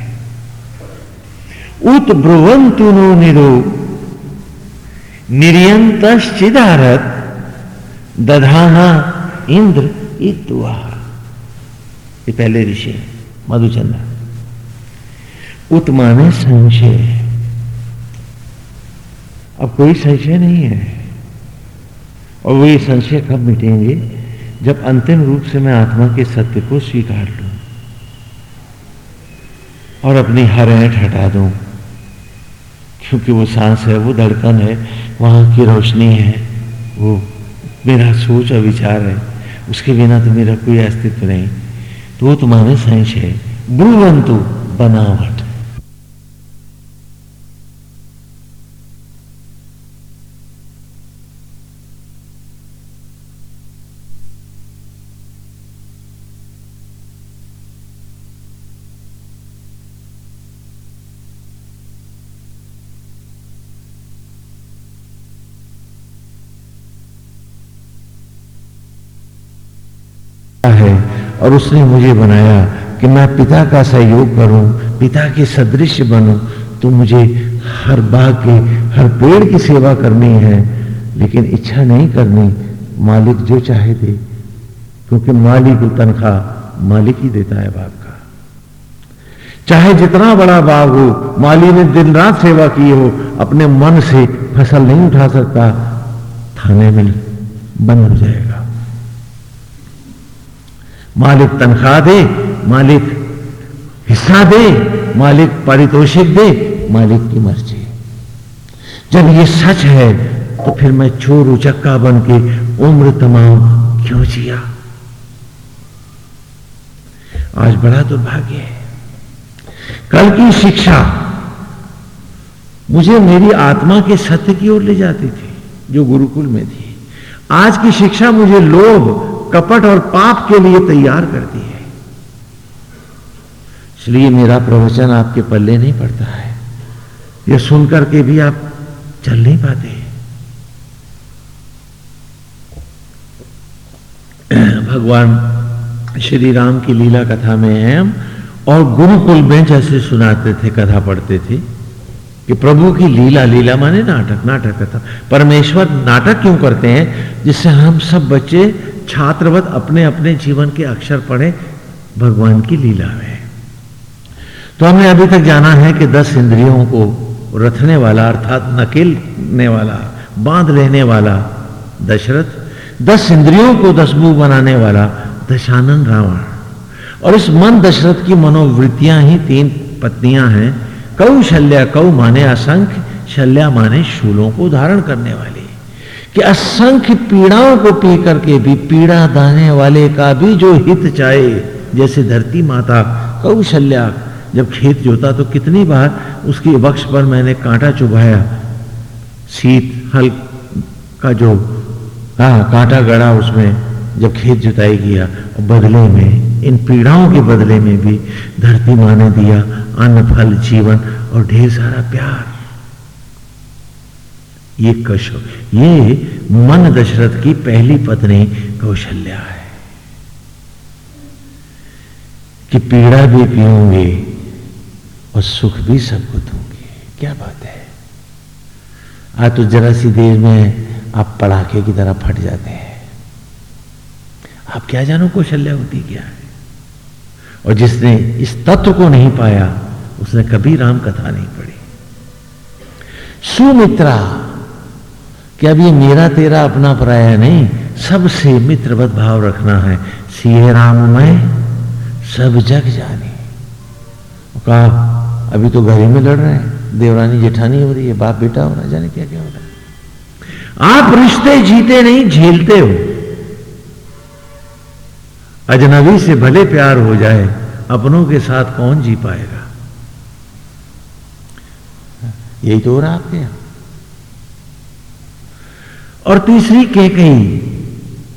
Speaker 1: उत ब्रुवंतु नो निरो निर्यंतश्चिदारत दधाना इंद्र इतुआ ये पहले ऋषि मधुचंद्र। उत माने संशय। अब कोई संशय नहीं है। और वो ये संशय कब मिटेंगे? जब अंतिम रूप से मैं आत्मा के सत्य को स्वीकार लू और अपनी हर ऐठ हटा दूँ, क्योंकि वो सांस है, वो धड़कन है, वहाँ की रोशनी है, वो मेरा सोच और विचार है, उसके बिना तो मेरा कोई अस्तित्व नहीं। तो वो तुम्हारे संशय ब्रुवंतु बनावट। है और उसने मुझे बनाया कि मैं पिता का सहयोग करूँ, पिता के सदृश बनूं तो मुझे हर बाग के, हर पेड़ की सेवा करनी है। लेकिन इच्छा नहीं करनी, मालिक जो चाहे दे, क्योंकि मालिक तनख्वाह मालिक ही देता है बाग का। चाहे जितना बड़ा बाग हो, माली ने दिन रात सेवा की हो, अपने मन से फ़सल नहीं उठा सकता, थाने में बंद हो जाएगा। मालिक तनख्वाह दे, मालिक हिस्सा दे, मालिक पारितोषिक दे, मालिक की मर्ज़ी। जब ये सच है तो फिर मैं चोर उचक्का बन के उम्र तमाम क्यों जिया? आज बड़ा दुर्भाग्य है। कल की शिक्षा मुझे मेरी आत्मा के सत्य की ओर ले जाती थी, जो गुरुकुल में थी। आज की शिक्षा मुझे लोभ कपट और पाप के लिए तैयार करती है। इसलिए मेरा प्रवचन आपके पल्ले नहीं पड़ता है। यह सुनकर के भी आप चल नहीं पाते भगवान श्री राम की लीला कथा में हैं हम और गुरुकुल में जैसे सुनाते थे, कथा पढ़ते थे कि प्रभु की लीला लीला माने नाटक नाटक कथा। परमेश्वर नाटक क्यों करते हैं? जिससे हम सब बच्चे छात्रवत अपने अपने जीवन के अक्षर पढ़े, भगवान की लीला में। तो हमने अभी तक जाना है कि दस इंद्रियों को रथने वाला, अर्थात नकेलने वाला, बाँध लेने वाला दशरथ, दस इंद्रियों को दसबू बनाने वाला दशानन रावण। और इस मन दशरथ की मनोवृत्तियाँ ही तीन पत्नियाँ हैं। कौ शल्या कौ माने असंख्य, शल्या माने शूलों को धारण करने वाली। कि असंख्य पीड़ाओं को पी करके भी पीड़ा दाने वाले का भी जो हित चाहे, जैसे धरती माता, कौशल्या, जब खेत जोता तो कितनी बार उसके वक्ष पर मैंने कांटा चुभाया। शीत हल का जो हाँ कांटा गड़ा उसमें जब खेत जुताई किया, बदले में, इन पीड़ाओं के बदले में भी धरती माँ ने दिया अन्न फल जीवन और ढेर सारा प्यार। ये कश ये मन दशरथ की पहली पत्नी कौशल्या है। कि पीड़ा भी पीऊँगे और सुख भी सबको दूँगी। क्या बात है? आज तो जरा सी देर में आप पड़ाके की तरह फट जाते हैं। आप क्या जानो कौशल्या होती क्या है? और जिसने इस तत्व को नहीं पाया, उसने कभी राम कथा नहीं पढ़ी। सुमित्रा कि अब ये मेरा तेरा अपना पराया नहीं सबसे मित्रवत भाव रखना है। सीहे राम मैं, सब जग जाने। कहा, अभी तो घर ही में लड़ रहे हैं। देवरानी जेठानी हो रही है, बाप बेटा हो रहा जाने क्या क्या हो रहा है। आप रिश्ते जीते नहीं, झेलते हो। अजनबी से भले प्यार हो जाए, अपनों के साथ कौन जी पाएगा? यही तो हो रहा आपके यहाँ। और तीसरी के कही,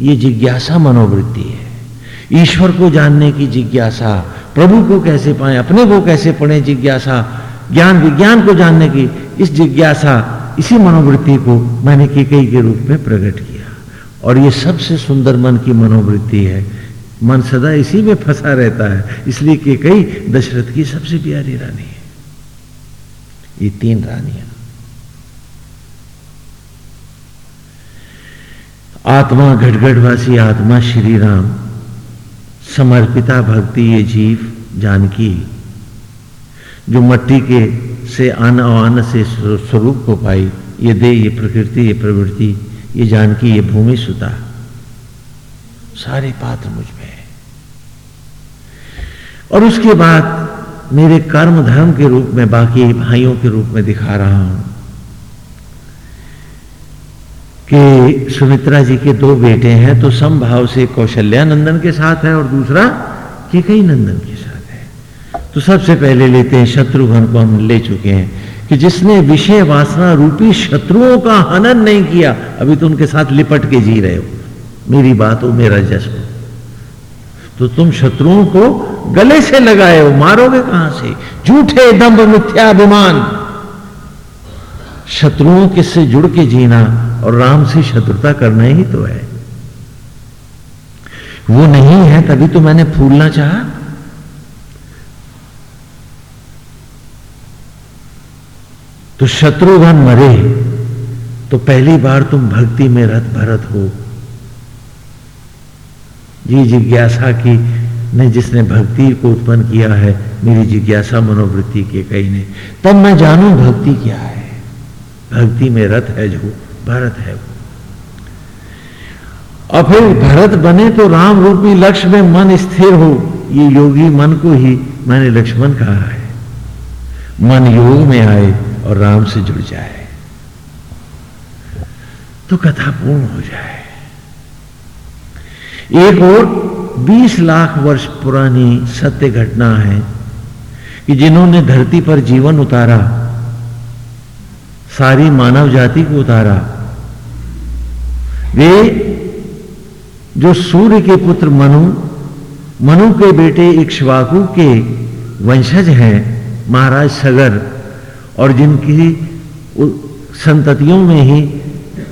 Speaker 1: ये जिज्ञासा मनोवृत्ति है। ईश्वर को जानने की जिज्ञासा, प्रभु को कैसे पाए, अपने को कैसे पढ़े जिज्ञासा, ज्ञान विज्ञान को जानने की, इस जिज्ञासा, इसी मनोवृत्ति को मैंने केकई के रूप में प्रकट किया। और ये सबसे सुंदर मन की मनोवृत्ति है। मन सदा इसी में फंसा रहता है, इसलिए केकई दशरथ की सबसे प्यारी रानी है। ये तीन रानियाँ। आत्मा घटघटवासी आत्मा श्री राम। समर्पिता भक्ति ये जीव जानकी। जो मट्टी के से अन्न अन्न से स्वरूप को पाई, ये दे ये प्रकृति, ये प्रवृत्ति, ये जानकी, ये भूमि सुता। सारे पात्र मुझमें है। और उसके बाद मेरे कर्म धर्म के रूप में, बाकी भाइयों के रूप में दिखा रहा हूँ। कि सुमित्रा जी के दो बेटे हैं तो समभाव से कौशल्या नंदन के साथ है और दूसरा कि कई नंदन के साथ है। तो सबसे पहले लेते हैं शत्रुघ्न को हम ले चुके हैं कि जिसने विषय वासना रूपी शत्रुओं का हनन नहीं किया, अभी तो उनके साथ लिपट के जी रहे हो। मेरी बात हो, मेरा हो। तो तुम शत्रुओं को गले से लगाए हो, मारोगे कहाँ से? झूठे दम्भ मिथ्याभिमान। शत्रुओं के से जुड़ के जीना और राम से शत्रुता करना ही तो है। वो नहीं है तभी तो मैंने फूलना चाहा। तो शत्रुघ्न मरे तो पहली बार तुम भक्ति में रथ भरत हो। जी जिज्ञासा की ने जिसने भक्ति को उत्पन्न किया है, मेरी जिज्ञासा मनोवृत्ति के कई ने। तब मैं जानू भक्ति क्या है। भक्ति में रथ है जो, भरत है वो। और फिर भरत बने तो राम रूपी लक्ष्य में मन स्थिर हो। ये योगी मन को ही मैंने लक्ष्मण कहा है। मन योग में आए और राम से जुड़ जाए। तो कथा पूर्ण हो जाए। एक और 20 लाख वर्ष पुरानी सत्य घटना है कि जिन्होंने धरती पर जीवन उतारा सारी मानव जाति को उतारा। वे जो सूर्य के पुत्र मनु मनु के बेटे इक्ष्वाकु के वंशज हैं, महाराज सगर, और जिनकी संततियों में ही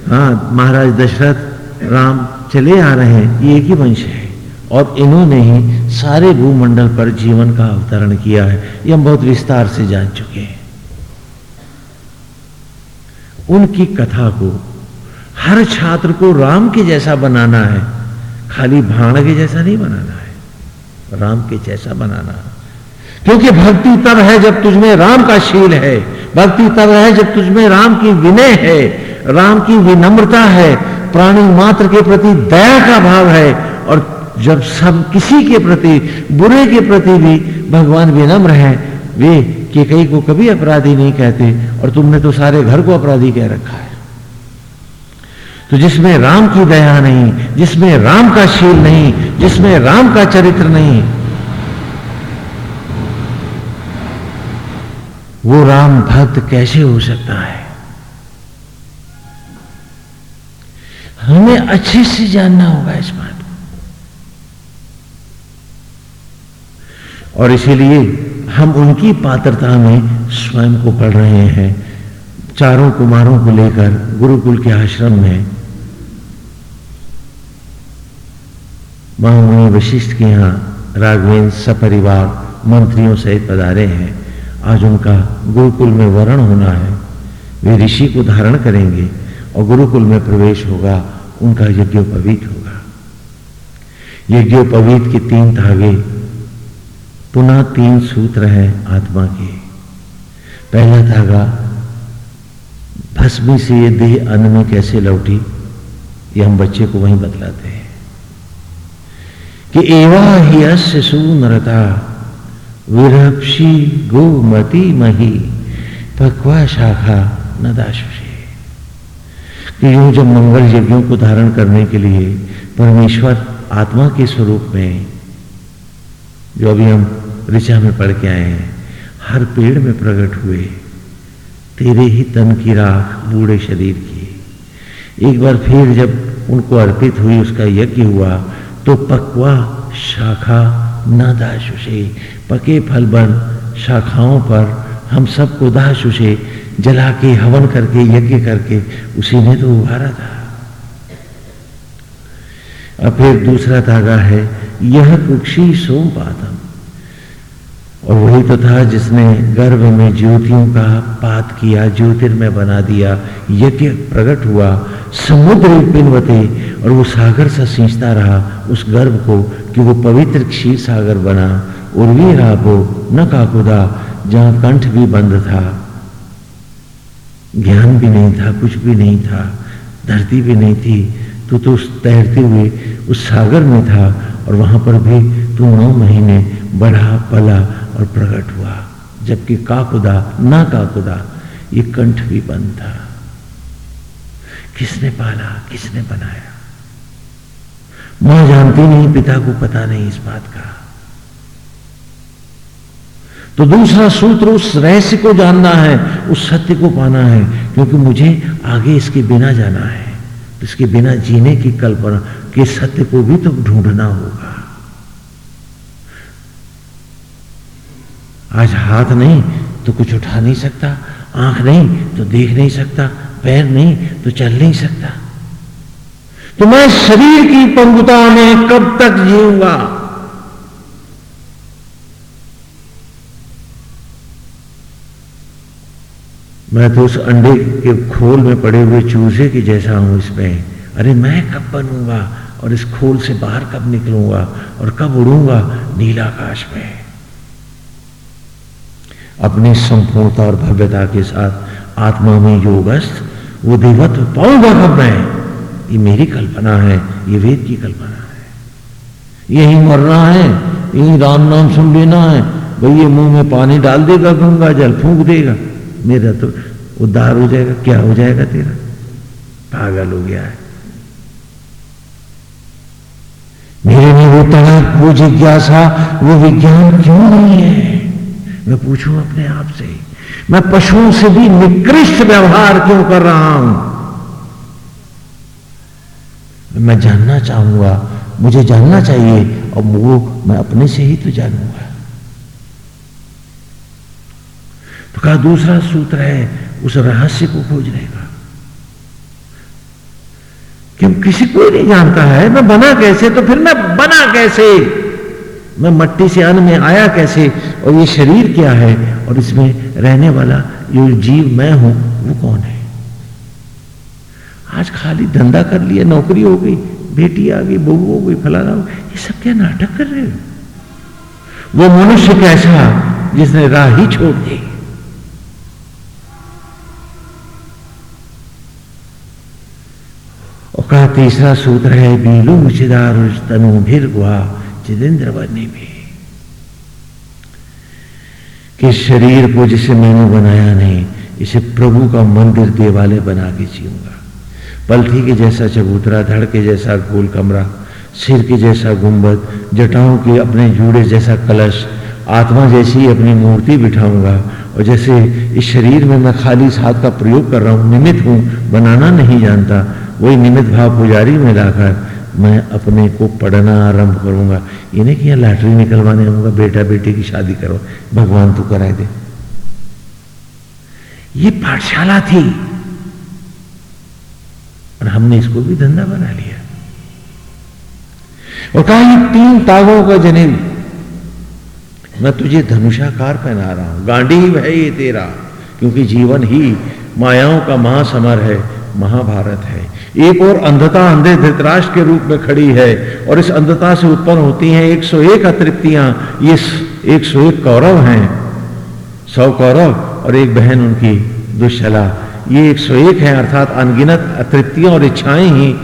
Speaker 1: हाँ महाराज दशरथ, राम चले आ रहे हैं, ये एक ही वंश है। और इन्होंने ही सारे भूमंडल पर जीवन का अवतरण किया है। ये हम बहुत विस्तार से जान चुके हैं। उनकी कथा को। हर छात्र को राम के जैसा बनाना है। खाली भाण के जैसा नहीं बनाना है। राम के जैसा बनाना क्योंकि भक्ति तब है जब तुझमें राम का शील है। भक्ति तब है जब तुझमें राम की विनय है। राम की विनम्रता है। प्राणी मात्र के प्रति दया का भाव है। और जब सब किसी के प्रति, बुरे के प्रति भी भगवान विनम्र है, वे के कई को कभी अपराधी नहीं कहते और तुमने तो सारे घर को अपराधी कह रखा है। तो जिसमें राम की दया नहीं, जिसमें राम का शील नहीं, जिसमें राम का चरित्र नहीं, वो राम भक्त कैसे हो सकता है? हमें अच्छे से जानना होगा इस बात को। और इसीलिए हम उनकी पात्रता में स्वयं को पढ़ रहे हैं। चारों कुमारों को लेकर गुरुकुल के आश्रम में महामुनि वशिष्ठ के यहाँ राघवेंद्र सपरिवार मंत्रियों सहित पधारे हैं। आज उनका गुरुकुल में वर्ण होना है। वे ऋषि को धारण करेंगे और गुरुकुल में प्रवेश होगा, उनका यज्ञोपवीत होगा। यज्ञोपवीत के तीन धागे पुनः तीन सूत्र हैं आत्मा के। पहला धागा, भस्मी से ये देह अन्न में कैसे लौटी, ये हम बच्चे को वहीं बतलाते हैं। कि एवा ही अस्य सुनरता विरक्षी गोमती मही पक्वा शाखा नदाशुषे। कि यूँ जब मंगल यज्ञों को धारण करने के लिए परमेश्वर आत्मा के स्वरूप में, जो अभी हम ऋचा में पढ़ के आए हर पेड़ में प्रकट हुए। तेरे ही तन की राख बूढ़े शरीर की। एक बार फिर जब उनको अर्पित हुई उसका यज्ञ हुआ तो पकवा शाखा न दाशुषे पके फल बन शाखाओं पर हम सबको दाशुषे जला के हवन करके, यज्ञ करके उसी ने तो उभारा था। अब फिर दूसरा धागा है, यह कुक्षी सोम पातम और वही तो था जिसने गर्भ में ज्योतियों का पात किया, ज्योतिर्मय बना दिया, यज्ञ प्रकट हुआ, समुद्र पिनवते और वो सागर सा सींचता रहा उस गर्भ को कि वो पवित्र क्षीर सागर बना उर्वी वो न काकुदा, जहाँ कंठ भी बंद था। ज्ञान भी नहीं था, कुछ भी नहीं था, धरती भी नहीं थी, तू तो उस तैरते हुए उस सागर में था और वहाँ पर भी तू नौ महीने बढ़ा, पला और प्रकट हुआ, जबकि काकुदा, ना काकुदा, ये कंठ भी बंद था। किसने पाला, किसने बनाया? माँ जानती नहीं, पिता को पता नहीं इस बात का। तो दूसरा सूत्र उस रहस्य को जानना है, उस सत्य को पाना है, क्योंकि मुझे आगे इसके बिना जाना है, इसके बिना जीने की कल्पना, के सत्य को भी तो ढूंढना होगा। आज हाथ नहीं तो कुछ उठा नहीं सकता, आँख नहीं तो देख नहीं सकता, पैर नहीं तो चल नहीं सकता। तो मैं शरीर की पंगुता में कब तक जीऊँगा? मैं तो उस अंडे के खोल में पड़े हुए चूजे की जैसा हूँ इसमें। अरे मैं कब बनूँगा और इस खोल से बाहर कब निकलूँगा और कब उड़ूँगा नीला आकाश में? अपनी संपूर्णता और भव्यता के साथ आत्मा में योगस्थ वो देवत्व पाऊँगा कब मैं? ये मेरी कल्पना है, ये वेद की कल्पना है। यही मरना है, यही राम नाम सुन लेना है। भाई, ये मुँह में पानी डाल देगा, गंगा जल फूंक देगा। मेरा तो उद्धार हो जाएगा, क्या हो जाएगा तेरा? पागल हो गया है। मेरे में वो तड़क वो जिज्ञासा, वो विज्ञान क्यों नहीं है? मैं पूछूँ अपने आप से, मैं पशुओं से भी निकृष्ट व्यवहार क्यों कर रहा हूँ? मैं जानना चाहूँगा, मुझे जानना चाहिए और वो मैं अपने से ही तो जानूँगा। तो कहा दूसरा सूत्र है, उस रहस्य को खोजने का क्यों किसी को नहीं जानता है, मैं बना कैसे तो फिर मैं बना कैसे? मैं मट्टी से अन्न में आया कैसे? और ये शरीर क्या है? और इसमें रहने वाला जो जीव मैं हूँ, वो कौन है? आज खाली धंधा कर लिया, नौकरी हो गई, बेटी आ गई, बहू हो गई, फलाना हो ये सब क्या नाटक कर रहे हो? वो मनुष्य कैसा जिसने राह ही छोड़ दी? और कहा, तीसरा सूत्र है, बीलू मुचिदार तनु भीर गुआ जितेंद्र बनने में कि शरीर को जिसे मैंने बनाया नहीं, इसे प्रभु का मंदिर देवालय बना के जीऊँगा। पलथी के जैसा चबूतरा, धड़ के जैसा गोल कमरा, सिर के जैसा गुंबद, जटाओं के अपने जूड़े जैसा कलश, आत्मा जैसी अपनी मूर्ति बिठाऊँगा, और जैसे इस शरीर में मैं खाली इस हाथ का प्रयोग कर रहा हूँ निमित हूँ, बनाना नहीं जानता, वही निमित भाव पुजारी में लाकर मैं अपने को पढ़ना आरंभ करूँगा। इन्हें कि लैटरी निकलवाने आऊँगा बेटा बेटी की शादी करो। भगवान तू कराए दे। ये पाठशाला थी। और हमने इसको भी धंधा बना लिया। और कहा, ये तीन तागों का जने मैं तुझे धनुषाकार पहना रहा हूँ। गांडी है ये तेरा। क्योंकि जीवन ही मायाओं का महासमर है। महाभारत है। एक और अंधता अंधे धृतराष्ट्र के रूप में खड़ी है और इस अंधता से उत्पन्न होती हैं 101 अतृप्तियाँ। ये 101 कौरव हैं। सौ कौरव और एक बहन उनकी दुष्ला ये 101 है, अर्थात अनगिनत अतृप्तियाँ और इच्छाएँ ही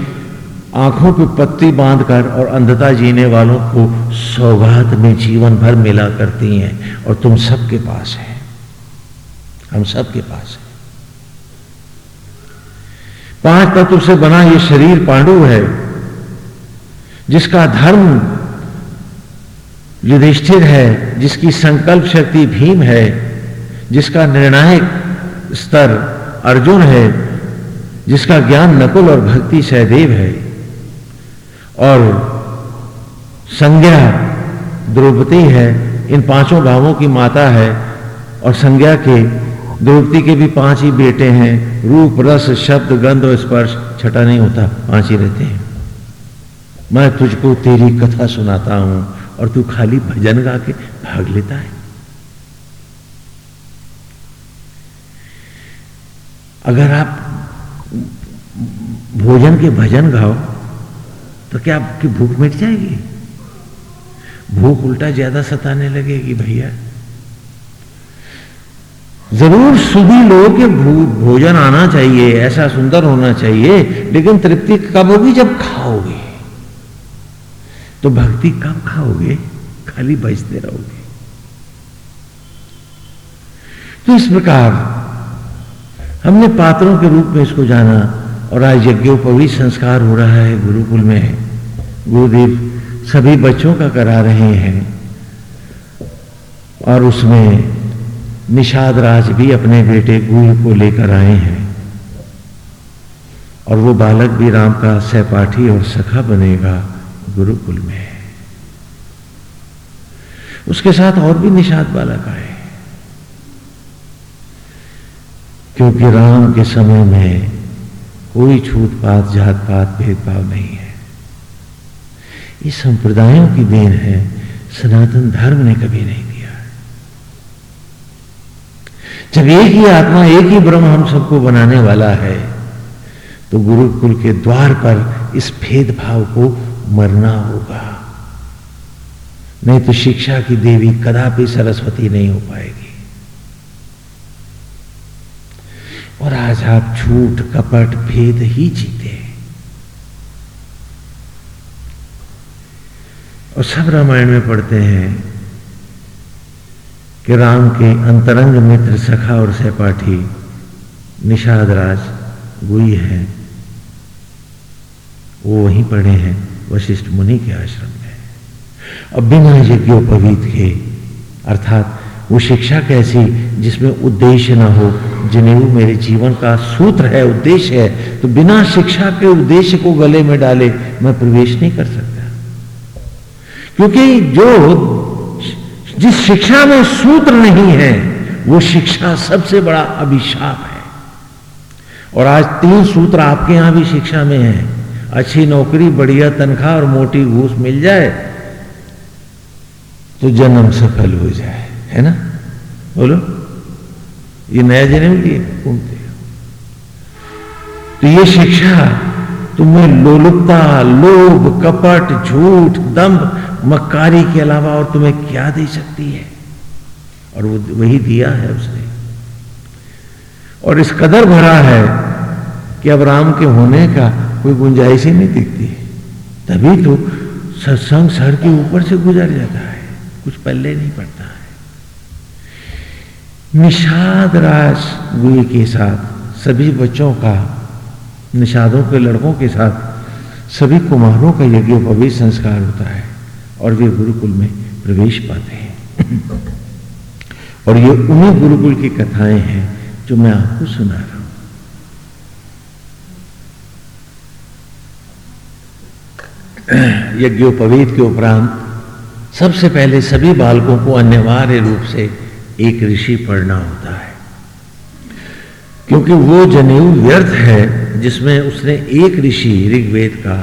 Speaker 1: आँखों पे पत्ती बांधकर और अंधता जीने वालों को सौगात में जीवन भर मिला करती हैं और तुम सबके पास है। हम सबके पास है। पाँच तत्व से बना ये शरीर पांडु है, जिसका धर्म युधिष्ठिर है, जिसकी संकल्प शक्ति भीम है, जिसका निर्णायक स्तर अर्जुन है, जिसका ज्ञान नकुल और भक्ति सहदेव है, और संज्ञा द्रौपदी है, इन पाँचों भावों की माता है, और संज्ञा के द्रौपदी के भी पाँच ही बेटे हैं। रूप, रस, शब्द, गंध और स्पर्श छठा नहीं होता। पाँच ही रहते हैं। मैं तुझको तेरी कथा सुनाता हूँ और तू खाली भजन गा के भाग लेता है। अगर आप भोजन के भजन गाओ तो क्या आपकी भूख मिट जाएगी? भूख उल्टा ज़्यादा सताने लगेगी, भैया। ज़रूर सुधी लो कि भोजन आना चाहिए, ऐसा सुंदर होना चाहिए, लेकिन तृप्ति कब होगी? जब खाओगे। तो भक्ति कब खाओगे? खाली बचते रहोगे। तो इस प्रकार हमने पात्रों के रूप में इसको जाना, और आज यज्ञोपवी संस्कार हो रहा है गुरुकुल में। गुरुदेव सभी बच्चों का करा रहे हैं, और उसमें निषाद राज भी अपने बेटे गुह को लेकर आए हैं। और वो बालक भी राम का सहपाठी और सखा बनेगा गुरुकुल में। उसके साथ और भी निषाद बालक आए। क्योंकि राम के समय में कोई छूत पात जात पात भेदभाव नहीं है। ये संप्रदायों की देन है, सनातन धर्म ने कभी नहीं दिया जब एक ही आत्मा, एक ही ब्रह्म हम सबको बनाने वाला है तो गुरुकुल के द्वार पर इस भेदभाव को मरना होगा। नहीं तो शिक्षा की देवी कदापि सरस्वती नहीं हो पाएगी। और आज आप झूठ, कपट, भेद ही जीते और सब रामायण में पढ़ते हैं कि राम के अंतरंग मित्र सखा और सहपाठी निषाद राज गुई है। वो वहीं पढ़े हैं, वशिष्ठ मुनि के आश्रम में। अब बिना यज्ञोपवीत के, अर्थात वो शिक्षा कैसी जिसमें उद्देश्य ना हो जनेऊ मेरे जीवन का सूत्र है, उद्देश्य है तो बिना शिक्षा के उद्देश्य को गले में डाले मैं प्रवेश नहीं कर सकता। क्योंकि जो जिस शिक्षा में सूत्र नहीं है, वो शिक्षा सबसे बड़ा अभिशाप है। और आज तीन सूत्र आपके यहाँ भी शिक्षा में है। अच्छी नौकरी, बढ़िया तनख्वाह और मोटी घूस मिल जाए तो जन्म सफल हो जाए। है ना? बोलो। ये नया जन्म लिए घूमते तो ये शिक्षा तुम्हें लोलुपता, लोभ, कपट, झूठ, दम्भ मक्कारी के अलावा और तुम्हें क्या दे सकती है? और वो वही दिया है उसने। और इस कदर भरा है कि अब राम के होने का कोई गुंजाइश ही नहीं दिखती। तभी तो सत्संग सर के ऊपर से गुजर जाता है। कुछ पल्ले नहीं पड़ता है। निषाद राज गुई के साथ, सभी बच्चों का, निषादों के लड़कों के साथ, सभी कुमारों का यज्ञोपवीत संस्कार होता है। और वे गुरुकुल में प्रवेश पाते हैं। और ये उन्हीं गुरुकुल की कथाएँ हैं जो मैं आपको सुना रहा हूँ। यज्ञोपवीत के उपरांत सबसे पहले सभी बालकों को अनिवार्य रूप से एक ऋषि पढ़ना होता है। क्योंकि वो जनेऊ व्यर्थ है जिसमें उसने एक ऋषि ऋग्वेद का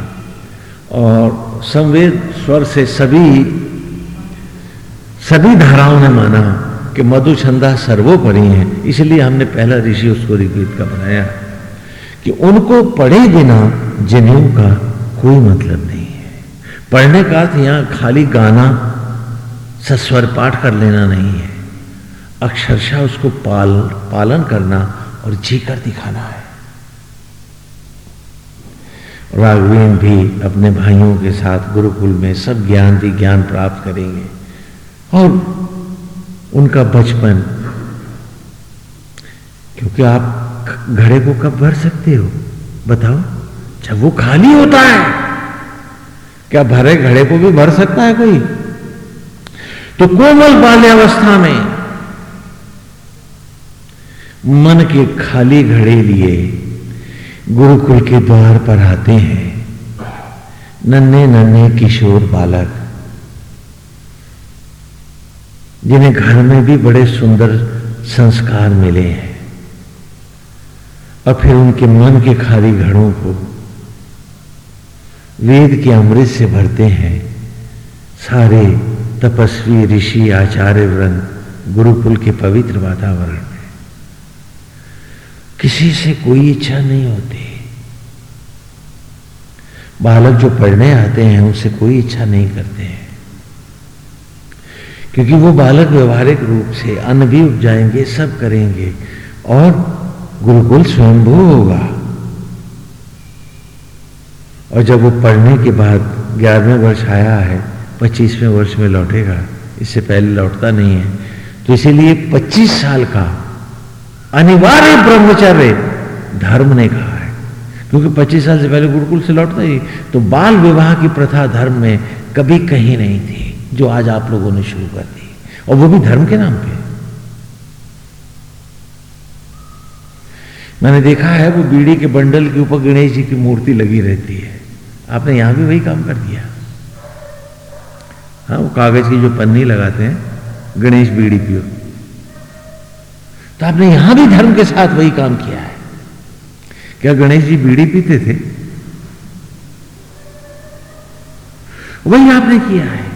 Speaker 1: और संवेद स्वर से सभी सभी धाराओं ने माना कि मधु छंदा सर्वोपरि है। इसलिए हमने पहला ऋषि उसको ऋग्वेद का बनाया कि उनको पढ़े बिना जनेऊ का कोई मतलब नहीं है। पढ़ने का अर्थ यहाँ खाली गाना, सस्वर पाठ कर लेना नहीं है। अक्षरशा उसको पाल, पालन करना और जीकर दिखाना है। राघवेन भी अपने भाइयों के साथ गुरुकुल में सब ज्ञान विज्ञान प्राप्त करेंगे। और उनका बचपन, क्योंकि आप घड़े को कब भर सकते हो? बताओ, जब वो खाली होता है, क्या भरे घड़े को भी भर सकता है कोई? तो कोमल बाल्यावस्था में मन के खाली घड़े लिए गुरुकुल के द्वार पर आते हैं। नन्हे नन्हे किशोर बालक, जिन्हें घर में भी बड़े सुंदर संस्कार मिले हैं। और फिर उनके मन के खाली घड़ों को वेद के अमृत से भरते हैं। सारे तपस्वी ऋषि आचार्य वृंद गुरुकुल के पवित्र वातावरण। किसी से कोई इच्छा नहीं होती। बालक जो पढ़ने आते हैं, उनसे कोई इच्छा नहीं करते हैं। क्योंकि वो बालक व्यवहारिक रूप से अन्न भी उपजाएँगे, सब करेंगे, और गुरुकुल स्वयंभू होगा। और जब वो पढ़ने के बाद ग्यारहवें वर्ष आया है, पच्चीसवें वर्ष में लौटेगा, इससे पहले लौटता नहीं है तो इसीलिए 25 साल का अनिवार्य ब्रह्मचर्य धर्म ने कहा है। क्योंकि 25 साल से पहले गुरुकुल से लौटता ही तो बाल विवाह की प्रथा धर्म में कभी कहीं नहीं थी, जो आज आप लोगों ने शुरू कर दी। और वो भी धर्म के नाम पे। मैंने देखा है, वो बीड़ी के बंडल के ऊपर गणेश जी की मूर्ति लगी रहती है। आपने यहाँ भी वही काम कर दिया। हाँ वो कागज़ की जो पन्नी लगाते हैं, गणेश बीड़ी पियो तो आपने यहाँ भी धर्म के साथ वही काम किया है। क्या गणेश जी बीड़ी पीते थे? वही आपने किया है।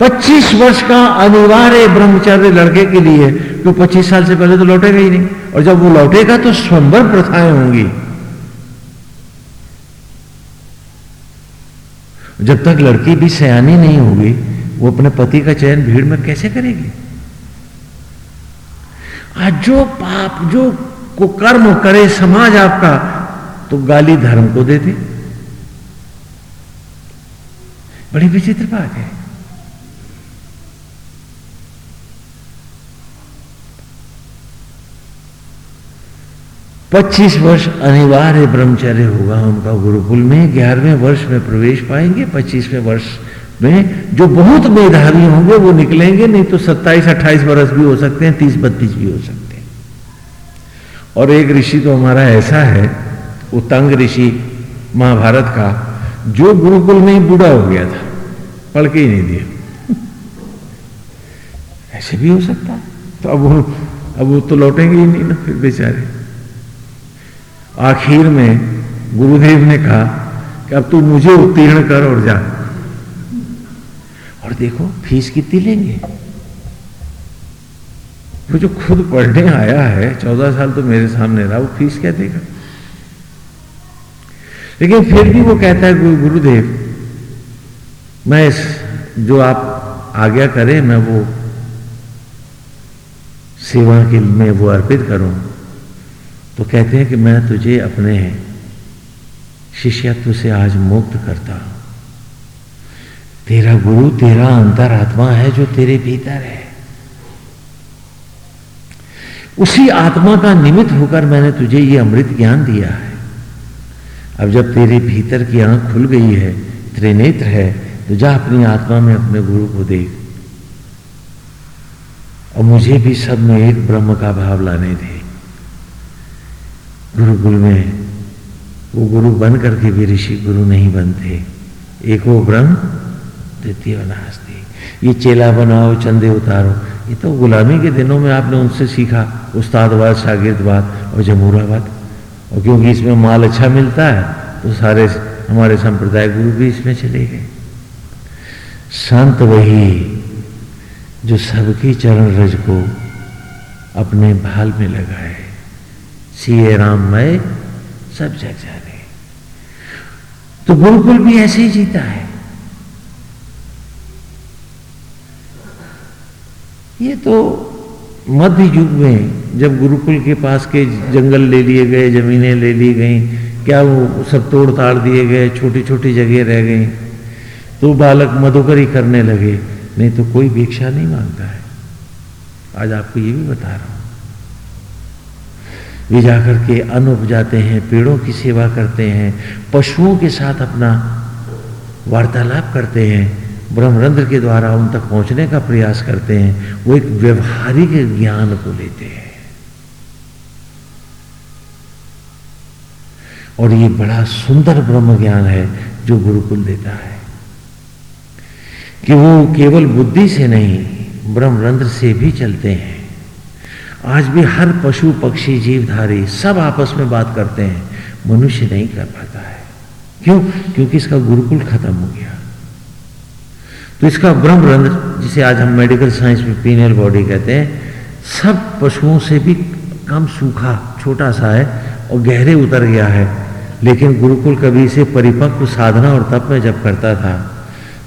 Speaker 1: 25 वर्ष का अनिवार्य ब्रह्मचर्य लड़के के लिए तो 25 साल से पहले तो लौटेगा ही नहीं, और जब वो लौटेगा तो स्वंबर प्रथाएँ होंगी। जब तक लड़की भी सयानी नहीं होगी, वो अपने पति का चयन भीड़ में कैसे करेगी? आज जो पाप, जो को कर्म करे समाज आपका तो गाली धर्म को देते बड़ी विचित्र बात है। पच्चीस वर्ष अनिवार्य ब्रह्मचर्य होगा उनका गुरुकुल में, ग्यारहवें वर्ष में प्रवेश पाएँगे, पच्चीसवें वर्ष में जो बहुत मेधावी होंगे, वो निकलेंगे, नहीं तो सत्ताईस, अट्ठाईस वर्ष भी हो सकते हैं, तीस, बत्तीस भी हो सकते हैं। और एक ऋषि तो हमारा ऐसा है उतंग ऋषि महाभारत का, जो गुरुकुल में ही बूढ़ा हो गया था, पढ़ के ही नहीं दिया। ऐसे भी हो सकता है। तो अब वो अब वो तो लौटेंगे ही नहीं ना फिर बेचारे। आखिर में गुरुदेव ने कहा कि अब तू मुझे उत्तीर्ण कर और जा। और देखो, फ़ीस कितनी लेंगे? वो जो खुद पढ़ने आया है, चौदह साल तो मेरे सामने रहा, वो फ़ीस क्या देगा? लेकिन फिर भी वो कहता है गुरुदेव, मैं इस, जो आप आज्ञा करें, मैं वो सेवा के में वो अर्पित करूँ। तो कहते हैं कि मैं तुझे अपने शिष्यत्व से आज मुक्त करता हूँ। तेरा गुरु तेरा अंतरात्मा है जो तेरे भीतर है। उसी आत्मा का निमित्त होकर मैंने तुझे ये अमृत ज्ञान दिया है। अब जब तेरे भीतर की आँख खुल गई है, त्रिनेत्र है तो जा अपनी आत्मा में अपने गुरु को देख। और मुझे भी सब में एक ब्रह्म का भाव लाने दे। गुरुकुल में वो गुरु बन करके भी ऋषि गुरु नहीं बनते। एक वो ब्रह्म द्वितीय नास्ती ये चेला बनाओ, चंदे उतारो। ये तो गुलामी के दिनों में आपने उनसे सीखा उस्तादवाद शागिर्दवाद और जमूराबाद। और क्योंकि इसमें माल अच्छा मिलता है तो सारे हमारे संप्रदाय गुरु भी इसमें चले गए। संत वही जो सबके चरण रज को अपने भाल में लगाए। सीए राम मैं, सब जग जाने। तो गुरुकुल भी ऐसे ही जीता है। ये तो मध्य युग में जब गुरुकुल के पास के जंगल ले लिए गए, जमीनें ले ली गई, क्या वो सब तोड़ ताड़ दिए गए छोटी छोटी जगह रह गई तो बालक मधुकरी करने लगे। नहीं तो कोई भिक्षा नहीं माँगता है। आज आपको ये भी बता रहा हूँ। वे जाकर के अन्न उपजाते हैं, पेड़ों की सेवा करते हैं, पशुओं के साथ अपना वार्तालाप करते हैं। ब्रह्मरंध्र के द्वारा उन तक पहुँचने का प्रयास करते हैं, वो एक व्यवहारिक ज्ञान को लेते हैं। और ये बड़ा सुंदर ब्रह्म ज्ञान है जो गुरुकुल देता है। कि वो केवल बुद्धि से नहीं, ब्रह्मरंध्र से भी चलते हैं। आज भी हर पशु, पक्षी, जीवधारी सब आपस में बात करते हैं। मनुष्य नहीं कर पाता है। क्यों? क्योंकि इसका गुरुकुल खत्म हो गया। तो इसका ब्रह्मरंध्र जिसे आज हम मेडिकल साइंस में पीनियल बॉडी कहते हैं, सब पशुओं से भी कम सूखा, छोटा सा है और गहरे उतर गया है। लेकिन गुरुकुल कभी इसे परिपक्व साधना और तप में जब करता था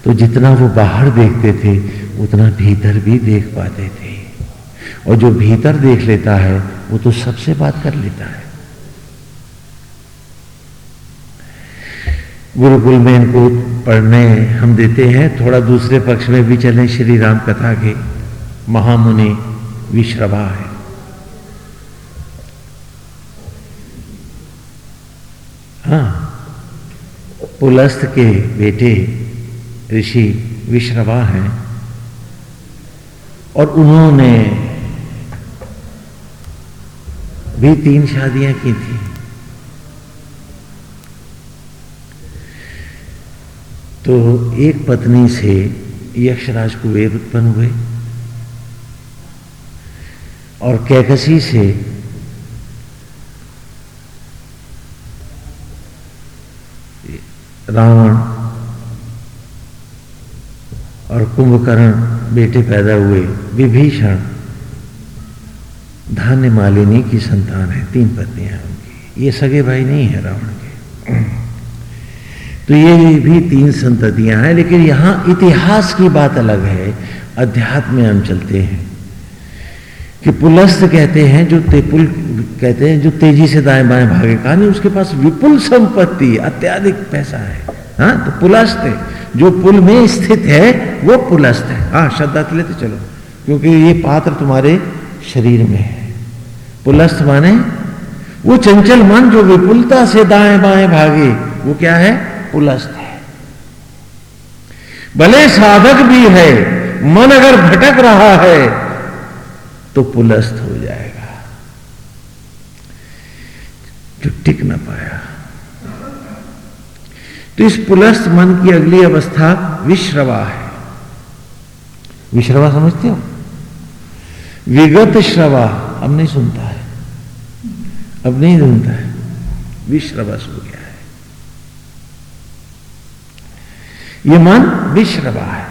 Speaker 1: तो जितना वो बाहर देखते थे, उतना भीतर भी देख पाते थे। और जो भीतर देख लेता है, वो तो सबसे बात कर लेता है। गुरुकुल में इनको पढ़ने हम देते हैं। थोड़ा दूसरे पक्ष में भी चलें, श्री राम कथा के महामुनि विश्रभा है। हाँ पुलस्त के बेटे ऋषि विश्रभा हैं और उन्होंने भी तीन शादियाँ की थी। तो एक पत्नी से यक्षराज कुबेर उत्पन्न हुए और कैकसी से रावण और कुंभकर्ण बेटे पैदा हुए, विभीषण धान्य मालिनी की संतान है, तीन पत्नियाँ उनकी। ये सगे भाई नहीं है रावण के। तो ये भी तीन संततियाँ हैं, लेकिन यहाँ इतिहास की बात अलग है। अध्यात्म में हम चलते हैं कि पुलस्त कहते हैं, जो तेपुल कहते हैं, जो तेज़ी से दाएँ बाएँ भागे। कहा उसके पास विपुल संपत्ति, अत्याधिक पैसा है। हाँ तो पुलस्त है। जो पुल में स्थित है, वो पुलस्त है। हाँ श्रद्धा लेते चलो, क्योंकि ये पात्र तुम्हारे शरीर में है। पुलस्त माने, वो चंचल मन जो विपुलता से दाएँ बाएँ भागे, वो क्या है? पुलस्त है। भले साधक भी है मन अगर भटक रहा है तो पुलस्त हो जाएगा। जो टिक ना पाया। तो इस पुलस्त मन की अगली अवस्था विश्रवा है। विश्रवा समझते हो? विगत श्रवा अब नहीं सुनता है। अब नहीं सुनता है। विश्रवस हो गया है ये मन विश्रवा है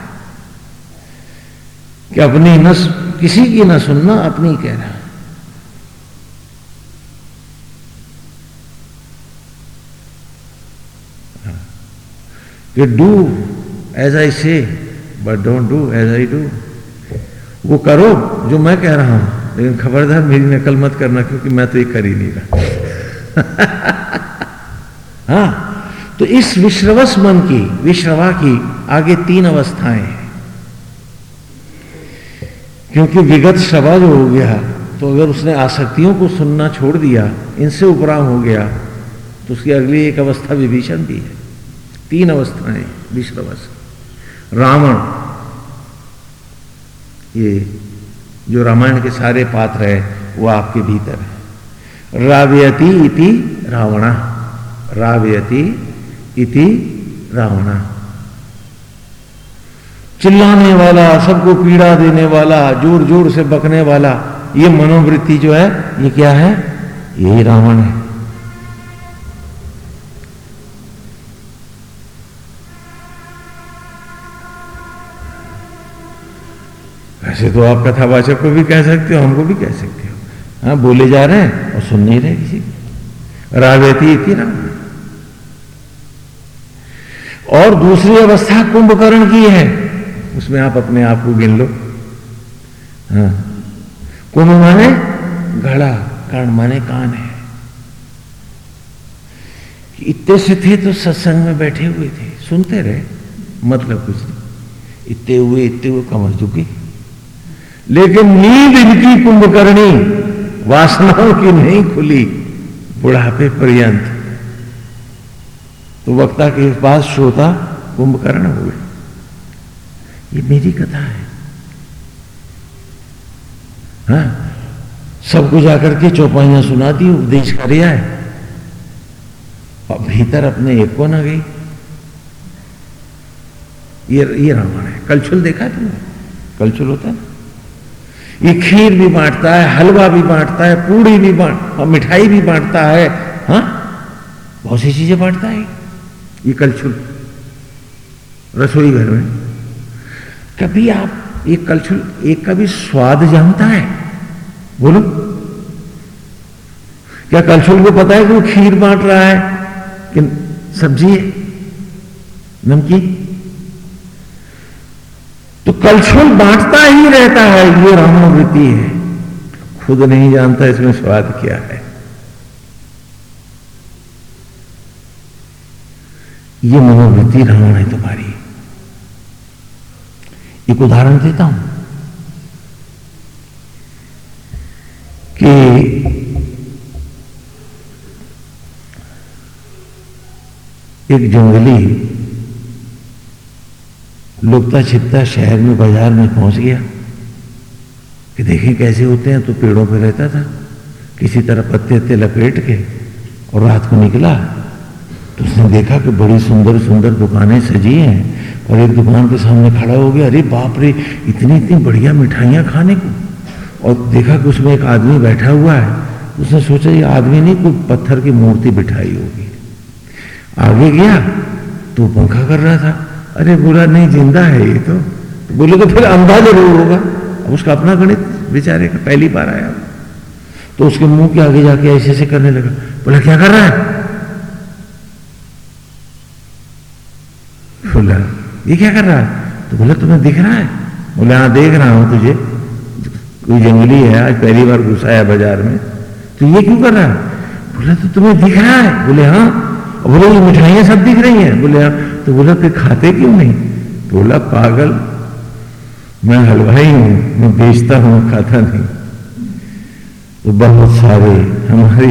Speaker 1: कि अपनी न किसी की न सुनना अपनी कह रहा कि do as I say but don't do as I do वो करो जो मैं कह रहा हूँ, लेकिन खबरदार मेरी नकल मत करना क्योंकि मैं तो ये कर ही नहीं रहा। हाँ। तो इस विश्रवस मन की, विश्रवा की आगे तीन अवस्थाएँ हैं। क्योंकि विगत श्रवा जो हो गया तो अगर उसने आसक्तियों को सुनना छोड़ दिया, इनसे उपराम हो गया तो उसकी अगली एक अवस्था विभीषण भी है। तीन अवस्थाएँ, विश्रवस। रावण, ये जो रामायण के सारे पात्र है, वो आपके भीतर है। रावयती इति रावणा, रावयति इति रावणा। चिल्लाने वाला, सबको पीड़ा देने वाला ज़ोर ज़ोर से बकने वाला, ये मनोवृत्ति जो है, ये क्या है? यही रावण है। ऐसे तो आप कथावाचक को भी कह सकते हो, हमको भी कह सकते हो। हाँ बोले जा रहे हैं और सुन नहीं रहे किसी रावेती इति रावण। और दूसरी अवस्था कुंभकर्ण की है। उसमें आप अपने आप को गिन लो। हाँ। कुंभ माने घड़ा, कर्ण माने कान है। इतने से थे तो सत्संग में बैठे हुए थे। सुनते रहे मतलब कुछ नहीं। इतने हुए इतने हुए, कमर झुकी। लेकिन नींद इनकी कुंभकर्णी, वासनाओं की नहीं खुली, बुढ़ापे पर्यंत। तो वक्ता के पास श्रोता कुंभकर्ण हुए। ये मेरी कथा है। हाँ? सबको जाकर के चौपाइयाँ सुना दी उपदेश कर और भीतर अपने एक को ना गई। ये ये रावण है। कलछुल देखा तुमने? कलछुल होता है ये खीर भी बांटता है, हलवा भी बांटता है, पूड़ी भी बांट, और मिठाई भी बांटता है। हाँ? बहुत सी चीज़ें बांटता है। ये कलछुल रसोई घर में। कभी आप एक कलछुल एक का भी स्वाद जानता है? बोलो। क्या कलछुल को पता है कि वो खीर बांट रहा है? कि सब्ज़ी है? नमकीन? तो कलछुल बांटता ही रहता है, ये रामावृत्ति है। खुद नहीं जानता इसमें स्वाद क्या है। ये मनोवृत्ति रावण है तुम्हारी। एक उदाहरण देता हूँ कि एक जंगली लुकता छिपता शहर में, बाज़ार में पहुँच गया कि देखें कैसे होते हैं तो पेड़ों पे रहता था, किसी तरह पत्ते हत्ते लपेट के और रात को निकला। तो उसने देखा कि बड़ी सुंदर सुंदर दुकानें सजी हैं और एक दुकान के सामने खड़ा हो गया। अरे बाप रे इतनी इतनी बढ़िया मिठाइयाँ खाने को। और देखा कि उसमें एक आदमी बैठा हुआ है। उसने सोचा ये आदमी नहीं कोई पत्थर की मूर्ति बिठाई होगी। आगे गया तो पंखा कर रहा था। अरे बोला नहीं ज़िंदा है ये तो, तो बोले तो फिर अंधा ज़रूर होगा। अब उसका अपना गणित बेचारे का पहली बार आया। तो उसके मुँह के आगे जाके ऐसे ऐसे करने लगा। बोला क्या कर रहा है बोला ये क्या कर रहा है? तो बोला, तुम्हें दिख रहा है? बोले हाँ देख रहा हूँ तुझे। कोई जंगली है, आज पहली बार घुसाया बाज़ार में। तो ये क्यों कर रहा है? बोला तो तुम्हें दिख रहा है। बोले हाँ। बोले, ये मिठाइयाँ सब दिख रही हैं? बोले हाँ। तो बोला, फिर खाते क्यों नहीं? बोला, पागल, मैं हलवाई हूँ, मैं बेचता हूँ, खाता नहीं। तो बहुत सारे हमारे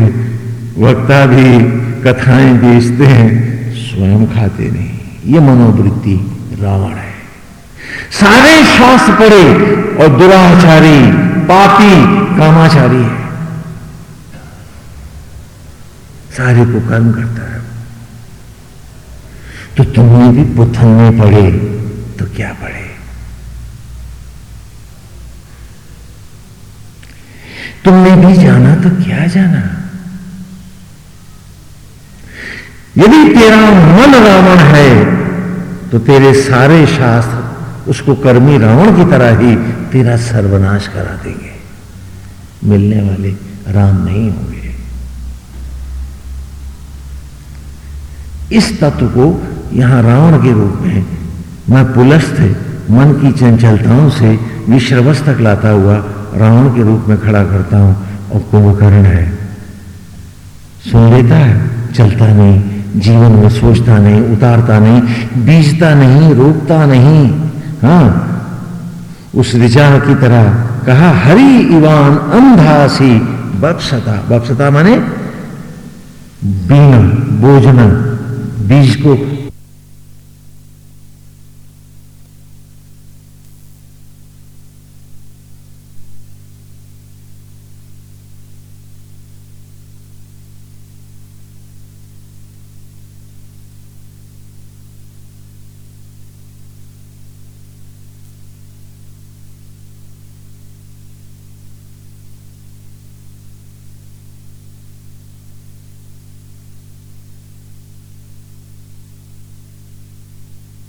Speaker 1: वक्ता भी कथाएँ बेचते हैं, स्वयं खाते नहीं। ये मनोवृत्ति। रावण है। सारे शास्त्र पड़े और दुराचारी, पापी, कामाचारी है। सारे को कर्म करता है। तो तुम्हें भी पुथलने पड़े तो क्या पड़े तुमने भी जाना तो क्या जाना? यदि तेरा मन रावण है तो तेरे सारे शास्त्र उसको कर्मी रावण की तरह ही तेरा सर्वनाश करा देंगे। मिलने वाले राम नहीं होंगे। इस तत्व को यहाँ रावण के रूप में मैं पुलस्थ मन की चंचलताओं से विश्रवस तक लाता हुआ रावण के रूप में खड़ा करता हूँ और कुंभकर्ण है। सुन लेता है, चलता नहीं। जीवन में सोचता नहीं, उतारता नहीं, बीजता नहीं रोकता नहीं। हाँ उस ऋचा की तरह कहा, हरि इवान अंधासी बक्सता बक्सता माने, बीना बोझना बीज को